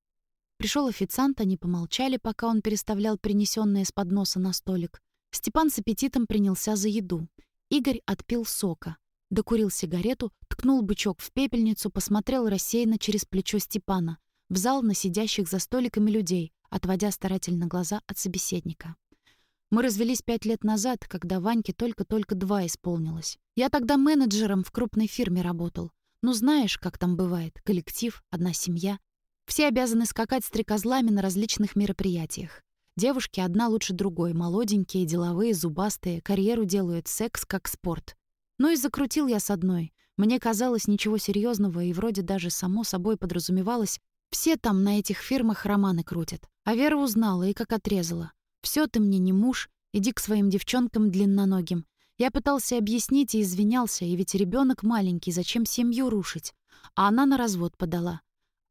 Пришел официант, они помолчали, пока он переставлял принесенное с подноса на столик. Степан с аппетитом принялся за еду. Игорь отпил сока, докурил сигарету, ткнул бычок в пепельницу, посмотрел рассеянно через плечо Степана, в зал на сидящих за столиками людей, отводя старательно глаза от собеседника. Мы развелись пять лет назад, когда Ваньке только-только два исполнилось. Я тогда менеджером в крупной фирме работал. Ну знаешь, как там бывает. Коллектив, одна семья. Все обязаны скакать стрекозлами на различных мероприятиях. Девушки одна лучше другой, молоденькие, деловые, зубастые, карьеру делают, секс как спорт. Ну и закрутил я с одной. Мне казалось ничего серьезного и вроде даже само собой подразумевалось, все там на этих фирмах романы крутят. А Вера узнала и как отрезала. Все ты мне не муж, иди к своим девчонкам длинноногим. Я пытался объяснить и извинялся, и ведь ребенок маленький, зачем семью рушить? А она на развод подала.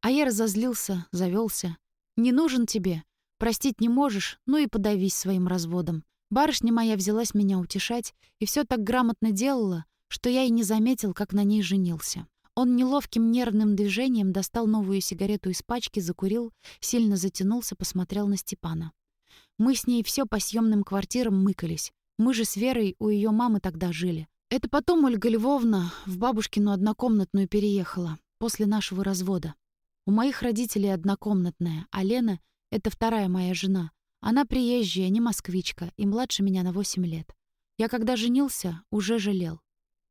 А я разозлился, завелся. «Не нужен тебе. Простить не можешь, ну и подавись своим разводом». Барышня моя взялась меня утешать и все так грамотно делала, что я и не заметил, как на ней женился. Он неловким нервным движением достал новую сигарету из пачки, закурил, сильно затянулся, посмотрел на Степана. Мы с ней все по съемным квартирам мыкались. Мы же с Верой у ее мамы тогда жили. Это потом Ольга Львовна в бабушкину однокомнатную переехала, после нашего развода. У моих родителей однокомнатная, а Лена — это вторая моя жена. Она приезжая, не москвичка, и младше меня на 8 лет. Я когда женился, уже жалел.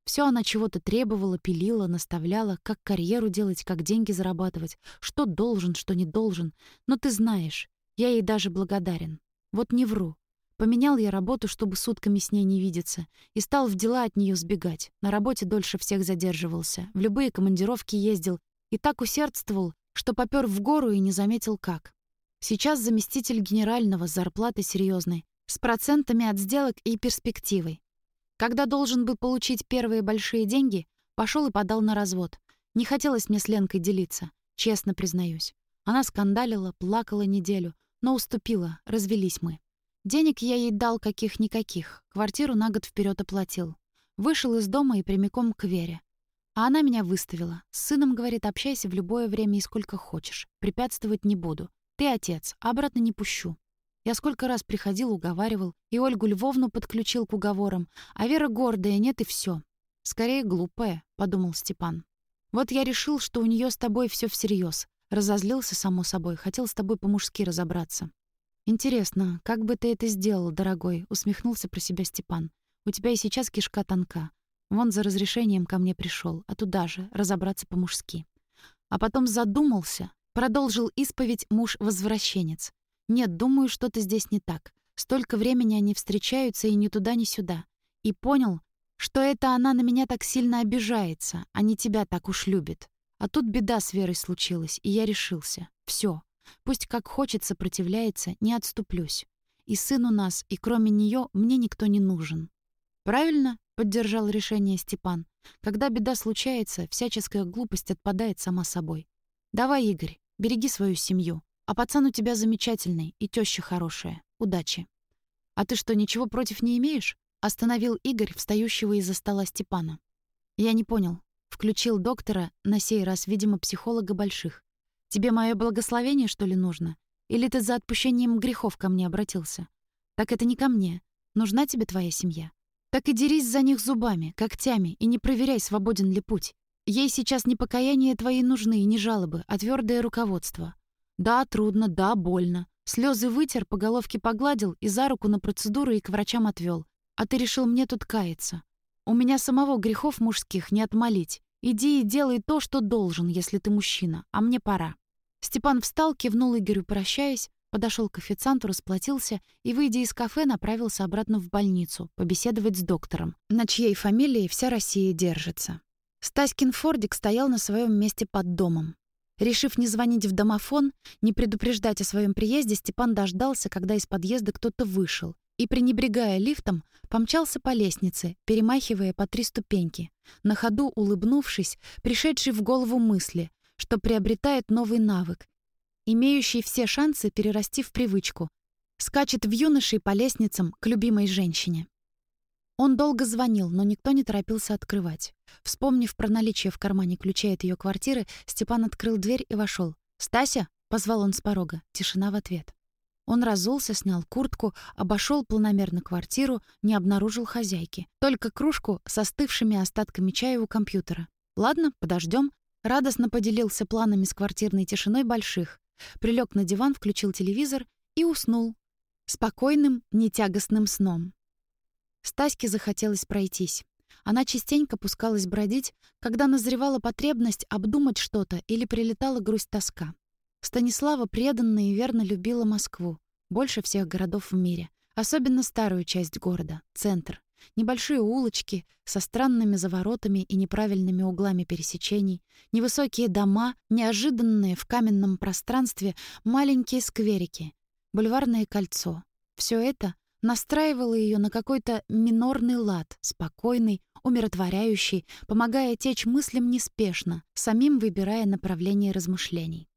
Все она чего-то требовала, пилила, наставляла, как карьеру делать, как деньги зарабатывать, что должен, что не должен. Но ты знаешь, я ей даже благодарен. Вот не вру. Поменял я работу, чтобы сутками с ней не видеться, и стал в дела от нее сбегать. На работе дольше всех задерживался, в любые командировки ездил и так усердствовал, что попёр в гору и не заметил как. Сейчас заместитель генерального с зарплатой с процентами от сделок и перспективой. Когда должен был получить первые большие деньги, пошел и подал на развод. Не хотелось мне с Ленкой делиться, честно признаюсь. Она скандалила, плакала неделю, но уступила, развелись мы. Денег я ей дал каких-никаких, квартиру на год вперед оплатил. Вышел из дома и прямиком к Вере. А она меня выставила. С сыном, говорит, общайся в любое время и сколько хочешь. Препятствовать не буду. Ты отец, обратно не пущу. Я сколько раз приходил, уговаривал, и Ольгу Львовну подключил к уговорам, а Вера гордая, нет и все. Скорее глупая, подумал Степан. Вот я решил, что у нее с тобой все всерьез. Разозлился, само собой, хотел с тобой по-мужски разобраться. «Интересно, как бы ты это сделал, дорогой?» — усмехнулся про себя Степан. «У тебя и сейчас кишка тонка. Вон за разрешением ко мне пришел, а туда же, разобраться по-мужски». А потом задумался, продолжил исповедь муж-возвращенец. «Нет, думаю, что-то здесь не так. Столько времени они встречаются и ни туда, ни сюда. И понял, что это она на меня так сильно обижается, а не тебя так уж любит. А тут беда с Верой случилась, и я решился. Все, Пусть как хочет сопротивляется, не отступлюсь. И сын у нас, и кроме нее мне никто не нужен. Правильно, поддержал решение Степан. Когда беда случается, всяческая глупость отпадает сама собой. Давай, Игорь, береги свою семью. А пацан у тебя замечательный и теща хорошая. Удачи. А ты что, ничего против не имеешь? Остановил Игорь, встающего из-за стола Степана. Я не понял. Включил доктора, на сей раз, видимо, психолога больших. Тебе мое благословение, что ли, нужно? Или ты за отпущением грехов ко мне обратился? Так это не ко мне. Нужна тебе твоя семья. Так и дерись за них зубами, когтями, и не проверяй, свободен ли путь. Ей сейчас не покаяние твои нужны и не жалобы, а твердое руководство. Да, трудно, да, больно. Слезы вытер, по головке погладил и за руку на процедуру и к врачам отвел. А ты решил мне тут каяться. У меня самого грехов мужских не отмолить. Иди и делай то, что должен, если ты мужчина, а мне пора. Степан встал, кивнул Игорю, прощаясь, подошел к официанту, расплатился и, выйдя из кафе, направился обратно в больницу, побеседовать с доктором, на чьей фамилии вся Россия держится. Стаськин Фордик стоял на своем месте под домом. Решив не звонить в домофон, не предупреждать о своем приезде, Степан дождался, когда из подъезда кто-то вышел, и, пренебрегая лифтом, помчался по лестнице, перемахивая по три ступеньки, на ходу улыбнувшись, пришедшей в голову мысли, что приобретает новый навык, имеющий все шансы перерасти в привычку, скачет в юношей по лестницам к любимой женщине. Он долго звонил, но никто не торопился открывать. Вспомнив про наличие в кармане ключей от ее квартиры, Степан открыл дверь и вошел. «Стася?» — позвал он с порога. Тишина в ответ. Он разулся, снял куртку, обошел планомерно квартиру, не обнаружил хозяйки. Только кружку с остывшими остатками чая у компьютера. «Ладно, подождем, Радостно поделился планами с квартирной тишиной больших. Прилег на диван, включил телевизор и уснул. Спокойным, нетягостным сном. Стаське захотелось пройтись. Она частенько пускалась бродить, когда назревала потребность обдумать что-то или прилетала грусть-тоска. Станислава преданно и верно любила Москву, больше всех городов в мире, особенно старую часть города, центр. Небольшие улочки со странными заворотами и неправильными углами пересечений, невысокие дома, неожиданные в каменном пространстве маленькие скверики, бульварное кольцо. Все это настраивало ее на какой-то минорный лад, спокойный, умиротворяющий, помогая течь мыслям неспешно, самим выбирая направление размышлений.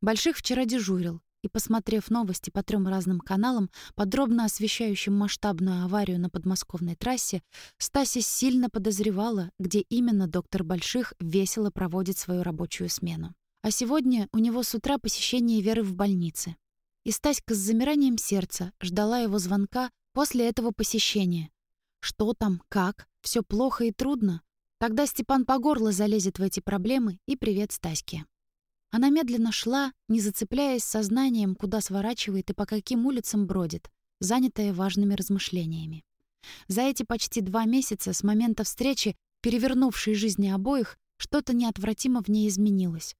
Больших вчера дежурил, и, посмотрев новости по трем разным каналам, подробно освещающим масштабную аварию на подмосковной трассе, Стася сильно подозревала, где именно доктор Больших весело проводит свою рабочую смену. А сегодня у него с утра посещение Веры в больнице. И Стаська с замиранием сердца ждала его звонка после этого посещения. Что там, как, все плохо и трудно? Тогда Степан по горло залезет в эти проблемы и привет Стаське. Она медленно шла, не зацепляясь сознанием, куда сворачивает и по каким улицам бродит, занятая важными размышлениями. За эти почти два месяца с момента встречи, перевернувшей жизни обоих, что-то неотвратимо в ней изменилось.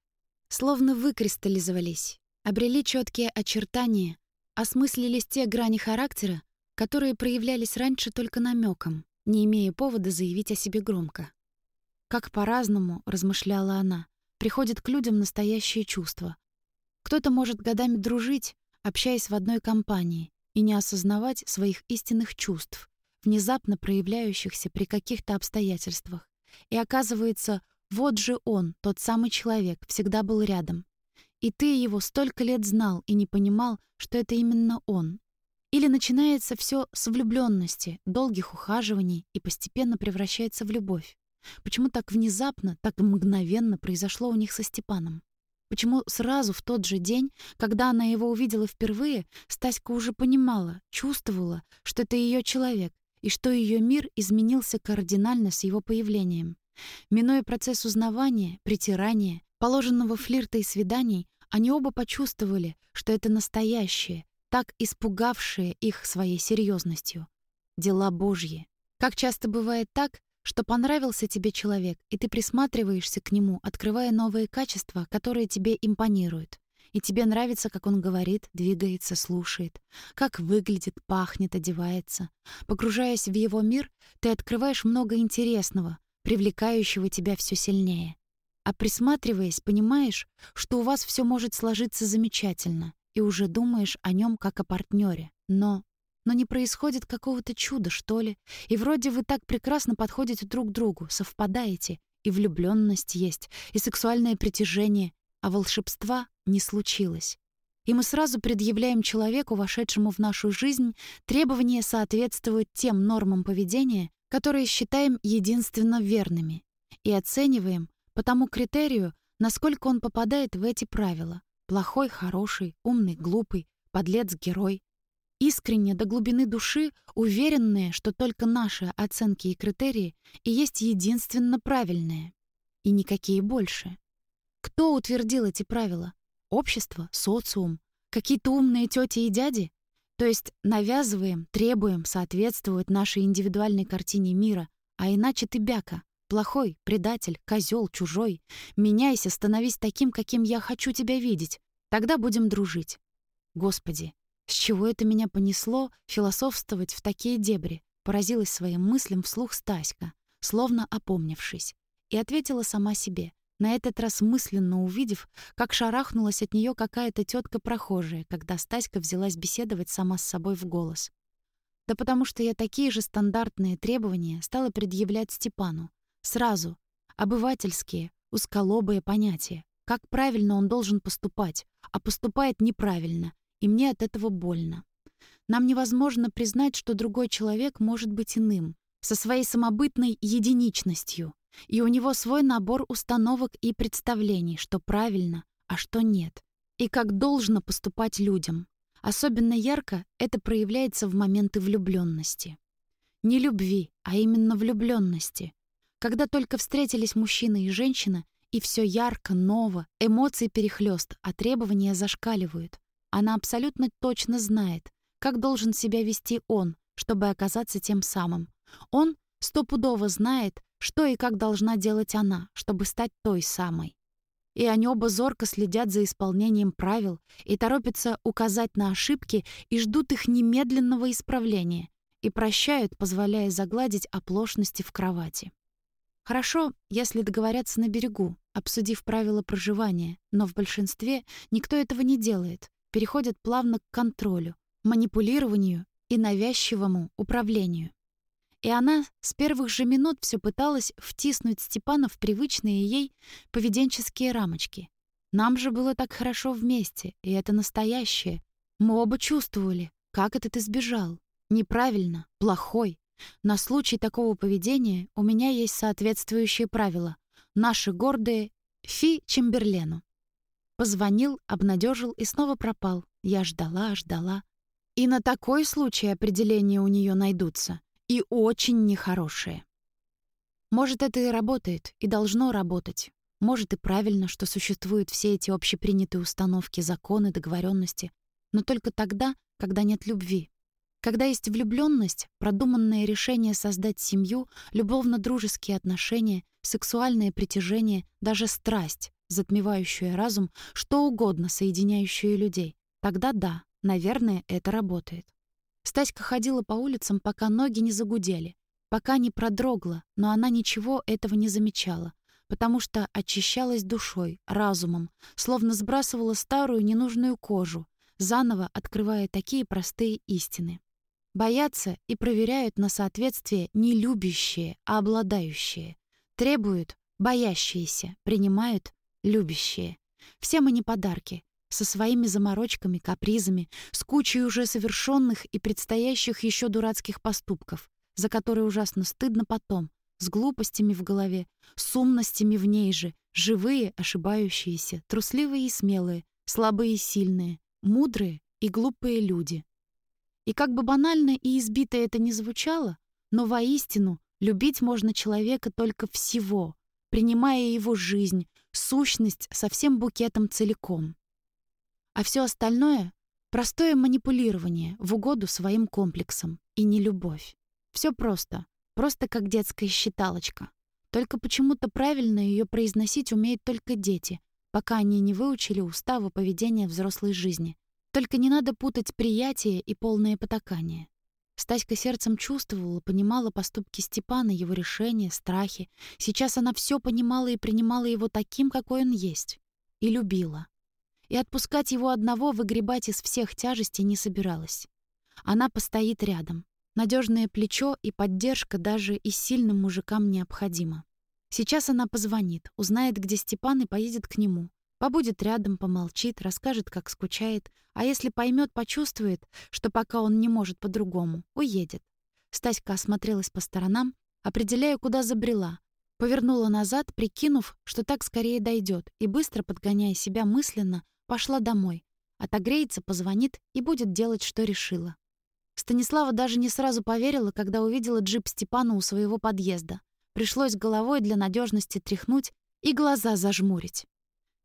Словно выкристаллизовались, обрели четкие очертания, осмыслились те грани характера, которые проявлялись раньше только намеком, не имея повода заявить о себе громко. Как по-разному, размышляла она, приходит к людям настоящее чувство. Кто-то может годами дружить, общаясь в одной компании, и не осознавать своих истинных чувств, внезапно проявляющихся при каких-то обстоятельствах. И оказывается, вот же он, тот самый человек, всегда был рядом. И ты его столько лет знал и не понимал, что это именно он. Или начинается все с влюбленности, долгих ухаживаний и постепенно превращается в любовь. Почему так внезапно, так мгновенно произошло у них со Степаном? Почему сразу в тот же день, когда она его увидела впервые, Стаська уже понимала, чувствовала, что это ее человек, и что ее мир изменился кардинально с его появлением. Минуя процесс узнавания, притирания, положенного флирта и свиданий, они оба почувствовали, что это настоящее, так испугавшее их своей серьезностью. Дела Божьи. Как часто бывает так, что понравился тебе человек, и ты присматриваешься к нему, открывая новые качества, которые тебе импонируют. И тебе нравится, как он говорит, двигается, слушает, как выглядит, пахнет, одевается. Погружаясь в его мир, ты открываешь много интересного, привлекающего тебя все сильнее. А присматриваясь, понимаешь, что у вас все может сложиться замечательно, и уже думаешь о нем как о партнере. Но но не происходит какого-то чуда, что ли. И вроде вы так прекрасно подходите друг к другу, совпадаете, и влюбленность есть, и сексуальное притяжение, а волшебства не случилось. И мы сразу предъявляем человеку, вошедшему в нашу жизнь, требование соответствовать тем нормам поведения, которые считаем единственно верными, и оцениваем по тому критерию, насколько он попадает в эти правила. Плохой, хороший, умный, глупый, подлец, герой искренне до глубины души уверенные, что только наши оценки и критерии и есть единственно правильные, и никакие больше. Кто утвердил эти правила? Общество, социум, какие-то умные тети и дяди? То есть навязываем, требуем соответствовать нашей индивидуальной картине мира, а иначе ты бяка, плохой, предатель, козел, чужой. Меняйся, становись таким, каким я хочу тебя видеть. Тогда будем дружить. Господи, с чего это меня понесло философствовать в такие дебри? Поразилась своим мыслям вслух Стаська, словно опомнившись, и ответила сама себе, на этот раз мысленно увидев, как шарахнулась от нее какая-то тетка прохожая, когда Стаська взялась беседовать сама с собой в голос. Да потому что я такие же стандартные требования стала предъявлять Степану. Сразу. Обывательские, узколобые понятия. Как правильно он должен поступать, а поступает неправильно — и мне от этого больно. Нам невозможно признать, что другой человек может быть иным, со своей самобытной единичностью, и у него свой набор установок и представлений, что правильно, а что нет, и как должно поступать людям. Особенно ярко это проявляется в моменты влюбленности. Не любви, а именно влюбленности. Когда только встретились мужчина и женщина, и все ярко, ново, эмоции перехлёст, а требования зашкаливают. Она абсолютно точно знает, как должен себя вести он, чтобы оказаться тем самым. Он стопудово знает, что и как должна делать она, чтобы стать той самой. И они оба зорко следят за исполнением правил и торопятся указать на ошибки и ждут их немедленного исправления и прощают, позволяя загладить оплошности в кровати. Хорошо, если договорятся на берегу, обсудив правила проживания, но в большинстве никто этого не делает переходят плавно к контролю, манипулированию и навязчивому управлению. И она с первых же минут все пыталась втиснуть Степана в привычные ей поведенческие рамочки. Нам же было так хорошо вместе, и это настоящее. Мы оба чувствовали, как это ты сбежал. Неправильно, плохой. На случай такого поведения у меня есть соответствующие правила. Наши гордые Фи Чемберлену. Позвонил, обнадежил и снова пропал. Я ждала, ждала. И на такой случай определения у нее найдутся. И очень нехорошие. Может, это и работает, и должно работать. Может, и правильно, что существуют все эти общепринятые установки, законы, договоренности, но только тогда, когда нет любви. Когда есть влюбленность, продуманное решение создать семью, любовно-дружеские отношения, сексуальное притяжение, даже страсть, затмевающая разум, что угодно соединяющее людей, тогда да, наверное, это работает. Стаська ходила по улицам, пока ноги не загудели, пока не продрогла, но она ничего этого не замечала, потому что очищалась душой, разумом, словно сбрасывала старую ненужную кожу, заново открывая такие простые истины. Боятся и проверяют на соответствие не любящие, а обладающие. Требуют боящиеся, принимают любящие. Все мы не подарки, со своими заморочками, капризами, с кучей уже совершенных и предстоящих еще дурацких поступков, за которые ужасно стыдно потом, с глупостями в голове, с умностями в ней же, живые, ошибающиеся, трусливые и смелые, слабые и сильные, мудрые и глупые люди. И как бы банально и избито это ни звучало, но воистину любить можно человека только всего, принимая его жизнь, сущность со всем букетом целиком. А все остальное — простое манипулирование в угоду своим комплексам и не любовь. Все просто, просто как детская считалочка. Только почему-то правильно ее произносить умеют только дети, пока они не выучили устава поведения взрослой жизни. Только не надо путать приятие и полное потакание. Стаська сердцем чувствовала, понимала поступки Степана, его решения, страхи. Сейчас она все понимала и принимала его таким, какой он есть. И любила. И отпускать его одного, выгребать из всех тяжестей не собиралась. Она постоит рядом. Надежное плечо и поддержка даже и сильным мужикам необходима. Сейчас она позвонит, узнает, где Степан, и поедет к нему. Побудет рядом, помолчит, расскажет, как скучает, а если поймет, почувствует, что пока он не может по-другому, уедет. Стаська осмотрелась по сторонам, определяя, куда забрела. Повернула назад, прикинув, что так скорее дойдет, и быстро подгоняя себя мысленно, пошла домой. Отогреется, позвонит и будет делать, что решила. Станислава даже не сразу поверила, когда увидела джип Степана у своего подъезда. Пришлось головой для надежности тряхнуть и глаза зажмурить.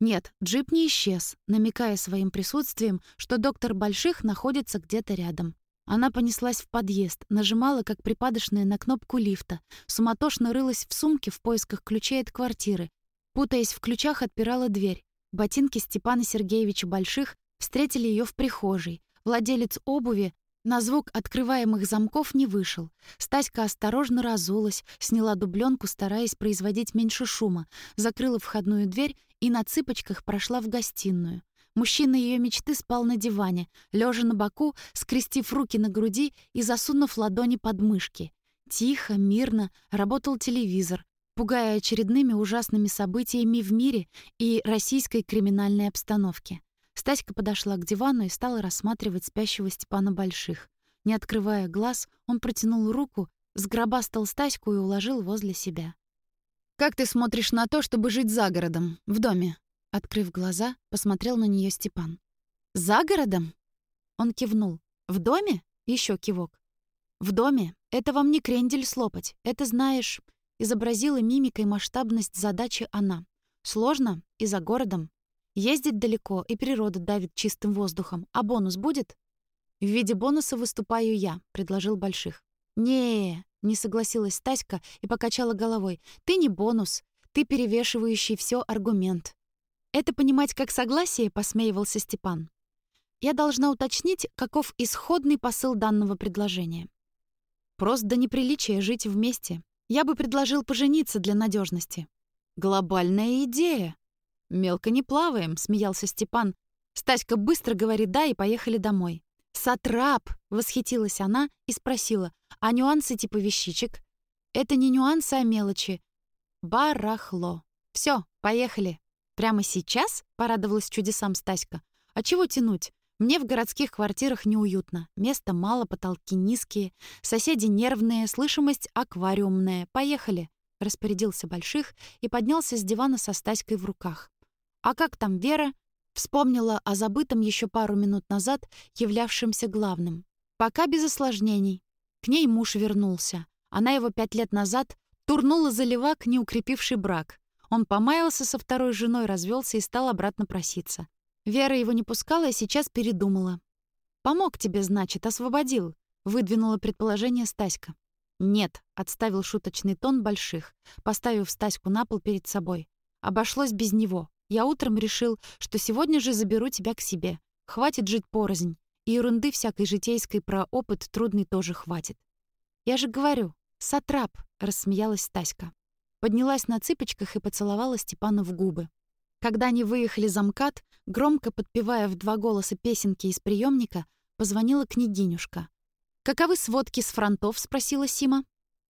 Нет, джип не исчез, намекая своим присутствием, что доктор Больших находится где-то рядом. Она понеслась в подъезд, нажимала, как припадочная, на кнопку лифта, суматошно рылась в сумке в поисках ключей от квартиры. Путаясь в ключах, отпирала дверь. Ботинки Степана Сергеевича Больших встретили ее в прихожей. Владелец обуви на звук открываемых замков не вышел. Стаська осторожно разулась, сняла дубленку, стараясь производить меньше шума, закрыла входную дверь и на цыпочках прошла в гостиную. Мужчина ее мечты спал на диване, лежа на боку, скрестив руки на груди и засунув ладони под мышки. Тихо, мирно работал телевизор, пугая очередными ужасными событиями в мире и российской криминальной обстановке. Стаська подошла к дивану и стала рассматривать спящего Степана Больших. Не открывая глаз, он протянул руку, сгробастал Стаську и уложил возле себя. «Как ты смотришь на то, чтобы жить за городом, в доме?» Открыв глаза, посмотрел на нее Степан. «За городом?» Он кивнул. «В доме?» Еще кивок. «В доме. Это вам не крендель слопать. Это, знаешь...» Изобразила мимикой масштабность задачи она. «Сложно и за городом. Ездить далеко, и природа давит чистым воздухом. А бонус будет? В виде бонуса выступаю я, предложил Больших. Не, не согласилась Таська и покачала головой. Ты не бонус, ты перевешивающий все аргумент. Это понимать как согласие, посмеивался Степан. Я должна уточнить, каков исходный посыл данного предложения. Просто до неприличия жить вместе. Я бы предложил пожениться для надежности. Глобальная идея, «Мелко не плаваем», — смеялся Степан. Стаська быстро говорит «да» и поехали домой. «Сатрап!» — восхитилась она и спросила. «А нюансы типа вещичек?» «Это не нюансы, а мелочи. Барахло. Все, поехали». «Прямо сейчас?» — порадовалась чудесам Стаська. «А чего тянуть? Мне в городских квартирах неуютно. Места мало, потолки низкие. Соседи нервные, слышимость аквариумная. Поехали!» — распорядился Больших и поднялся с дивана со Стаськой в руках. «А как там Вера?» Вспомнила о забытом еще пару минут назад, являвшемся главным. Пока без осложнений. К ней муж вернулся. Она его пять лет назад турнула за левак, не укрепивший брак. Он помаялся со второй женой, развелся и стал обратно проситься. Вера его не пускала и сейчас передумала. «Помог тебе, значит, освободил. — выдвинула предположение Стаська. «Нет», — отставил шуточный тон больших, поставив Стаську на пол перед собой. «Обошлось без него. Я утром решил, что сегодня же заберу тебя к себе. Хватит жить порознь. И ерунды всякой житейской про опыт трудный тоже хватит». «Я же говорю, сатрап», — рассмеялась Стаська. Поднялась на цыпочках и поцеловала Степана в губы. Когда они выехали за МКАД, громко подпевая в два голоса песенки из приемника, позвонила княгинюшка. «Каковы сводки с фронтов?» — спросила Сима.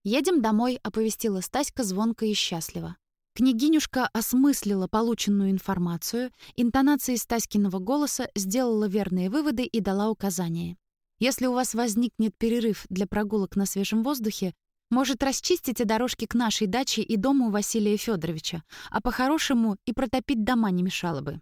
«Едем домой», — оповестила Стаська звонко и счастливо. Княгинюшка осмыслила полученную информацию, интонацией Стаськиного голоса сделала верные выводы и дала указания. «Если у вас возникнет перерыв для прогулок на свежем воздухе, может, расчистите дорожки к нашей даче и дому Василия Федоровича, а по-хорошему и протопить дома не мешало бы».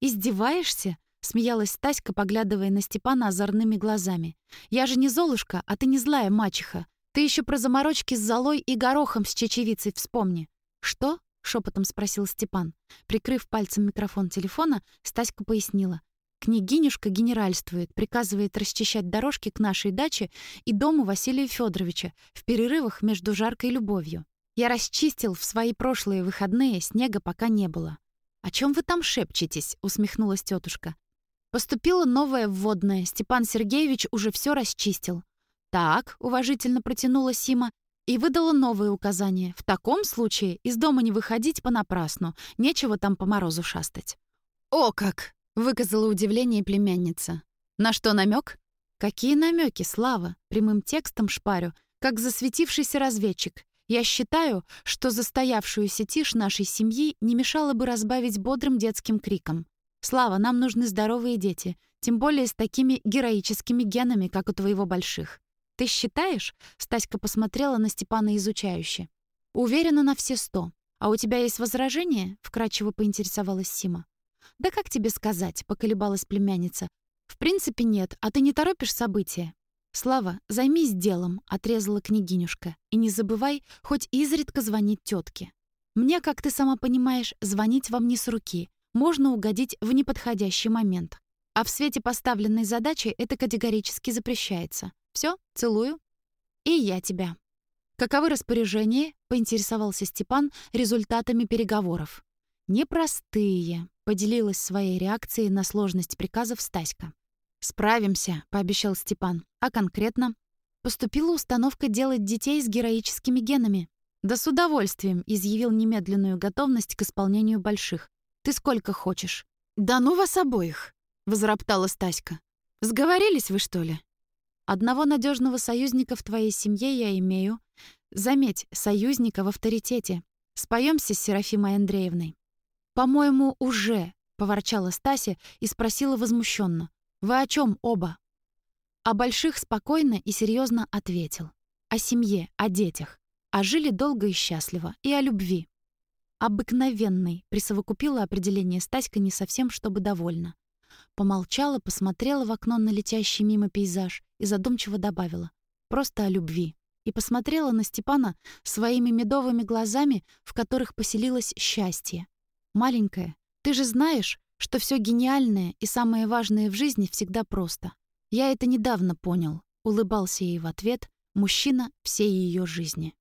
«Издеваешься?» — смеялась Таська, поглядывая на Степана озорными глазами. «Я же не Золушка, а ты не злая мачеха. Ты еще про заморочки с золой и горохом с чечевицей вспомни». «Что?» — шепотом спросил Степан. Прикрыв пальцем микрофон телефона, Стаська пояснила. «Княгинюшка генеральствует, приказывает расчищать дорожки к нашей даче и дому Василия Федоровича в перерывах между жаркой любовью. Я расчистил в свои прошлые выходные, снега пока не было». «О чем вы там шепчетесь?» — усмехнулась тетушка. Поступила новая вводная. Степан Сергеевич уже все расчистил. «Так», — уважительно протянула Сима, и выдала новые указания. В таком случае из дома не выходить понапрасну, нечего там по морозу шастать. «О как!» — выказала удивление племянница. «На что намек? «Какие намеки, Слава?» — прямым текстом шпарю, как засветившийся разведчик. Я считаю, что застоявшуюся тишь нашей семьи не мешало бы разбавить бодрым детским криком. Слава, нам нужны здоровые дети, тем более с такими героическими генами, как у твоего больших. Ты считаешь? Стаська посмотрела на Степана изучающе. Уверена на все сто. А у тебя есть возражения? Вкратчиво поинтересовалась Сима. Да как тебе сказать? Поколебалась племянница. В принципе нет, а ты не торопишь события. «Слава, займись делом», — отрезала княгинюшка. «И не забывай хоть изредка звонить тетке. Мне, как ты сама понимаешь, звонить вам не с руки можно угодить в неподходящий момент. А в свете поставленной задачи это категорически запрещается. Все, целую. И я тебя. Каковы распоряжения? поинтересовался Степан результатами переговоров. Непростые, поделилась своей реакцией на сложность приказов Стаська. Справимся, пообещал Степан. А конкретно поступила установка делать детей с героическими генами. Да с удовольствием изъявил немедленную готовность к исполнению больших. Ты сколько хочешь?» «Да ну вас обоих!» — возроптала Стаська. «Сговорились вы, что ли?» «Одного надежного союзника в твоей семье я имею. Заметь, союзника в авторитете. Споемся с Серафимой Андреевной». «По-моему, уже», — поворчала Стася и спросила возмущенно. «Вы о чем оба?» А Больших спокойно и серьезно ответил. О семье, о детях. А жили долго и счастливо. И о любви. «Обыкновенный», — присовокупила определение Стаська не совсем, чтобы довольна. Помолчала, посмотрела в окно на летящий мимо пейзаж и задумчиво добавила. «Просто о любви». И посмотрела на Степана своими медовыми глазами, в которых поселилось счастье. «Маленькая, ты же знаешь, что все гениальное и самое важное в жизни всегда просто. Я это недавно понял», — улыбался ей в ответ мужчина всей ее жизни.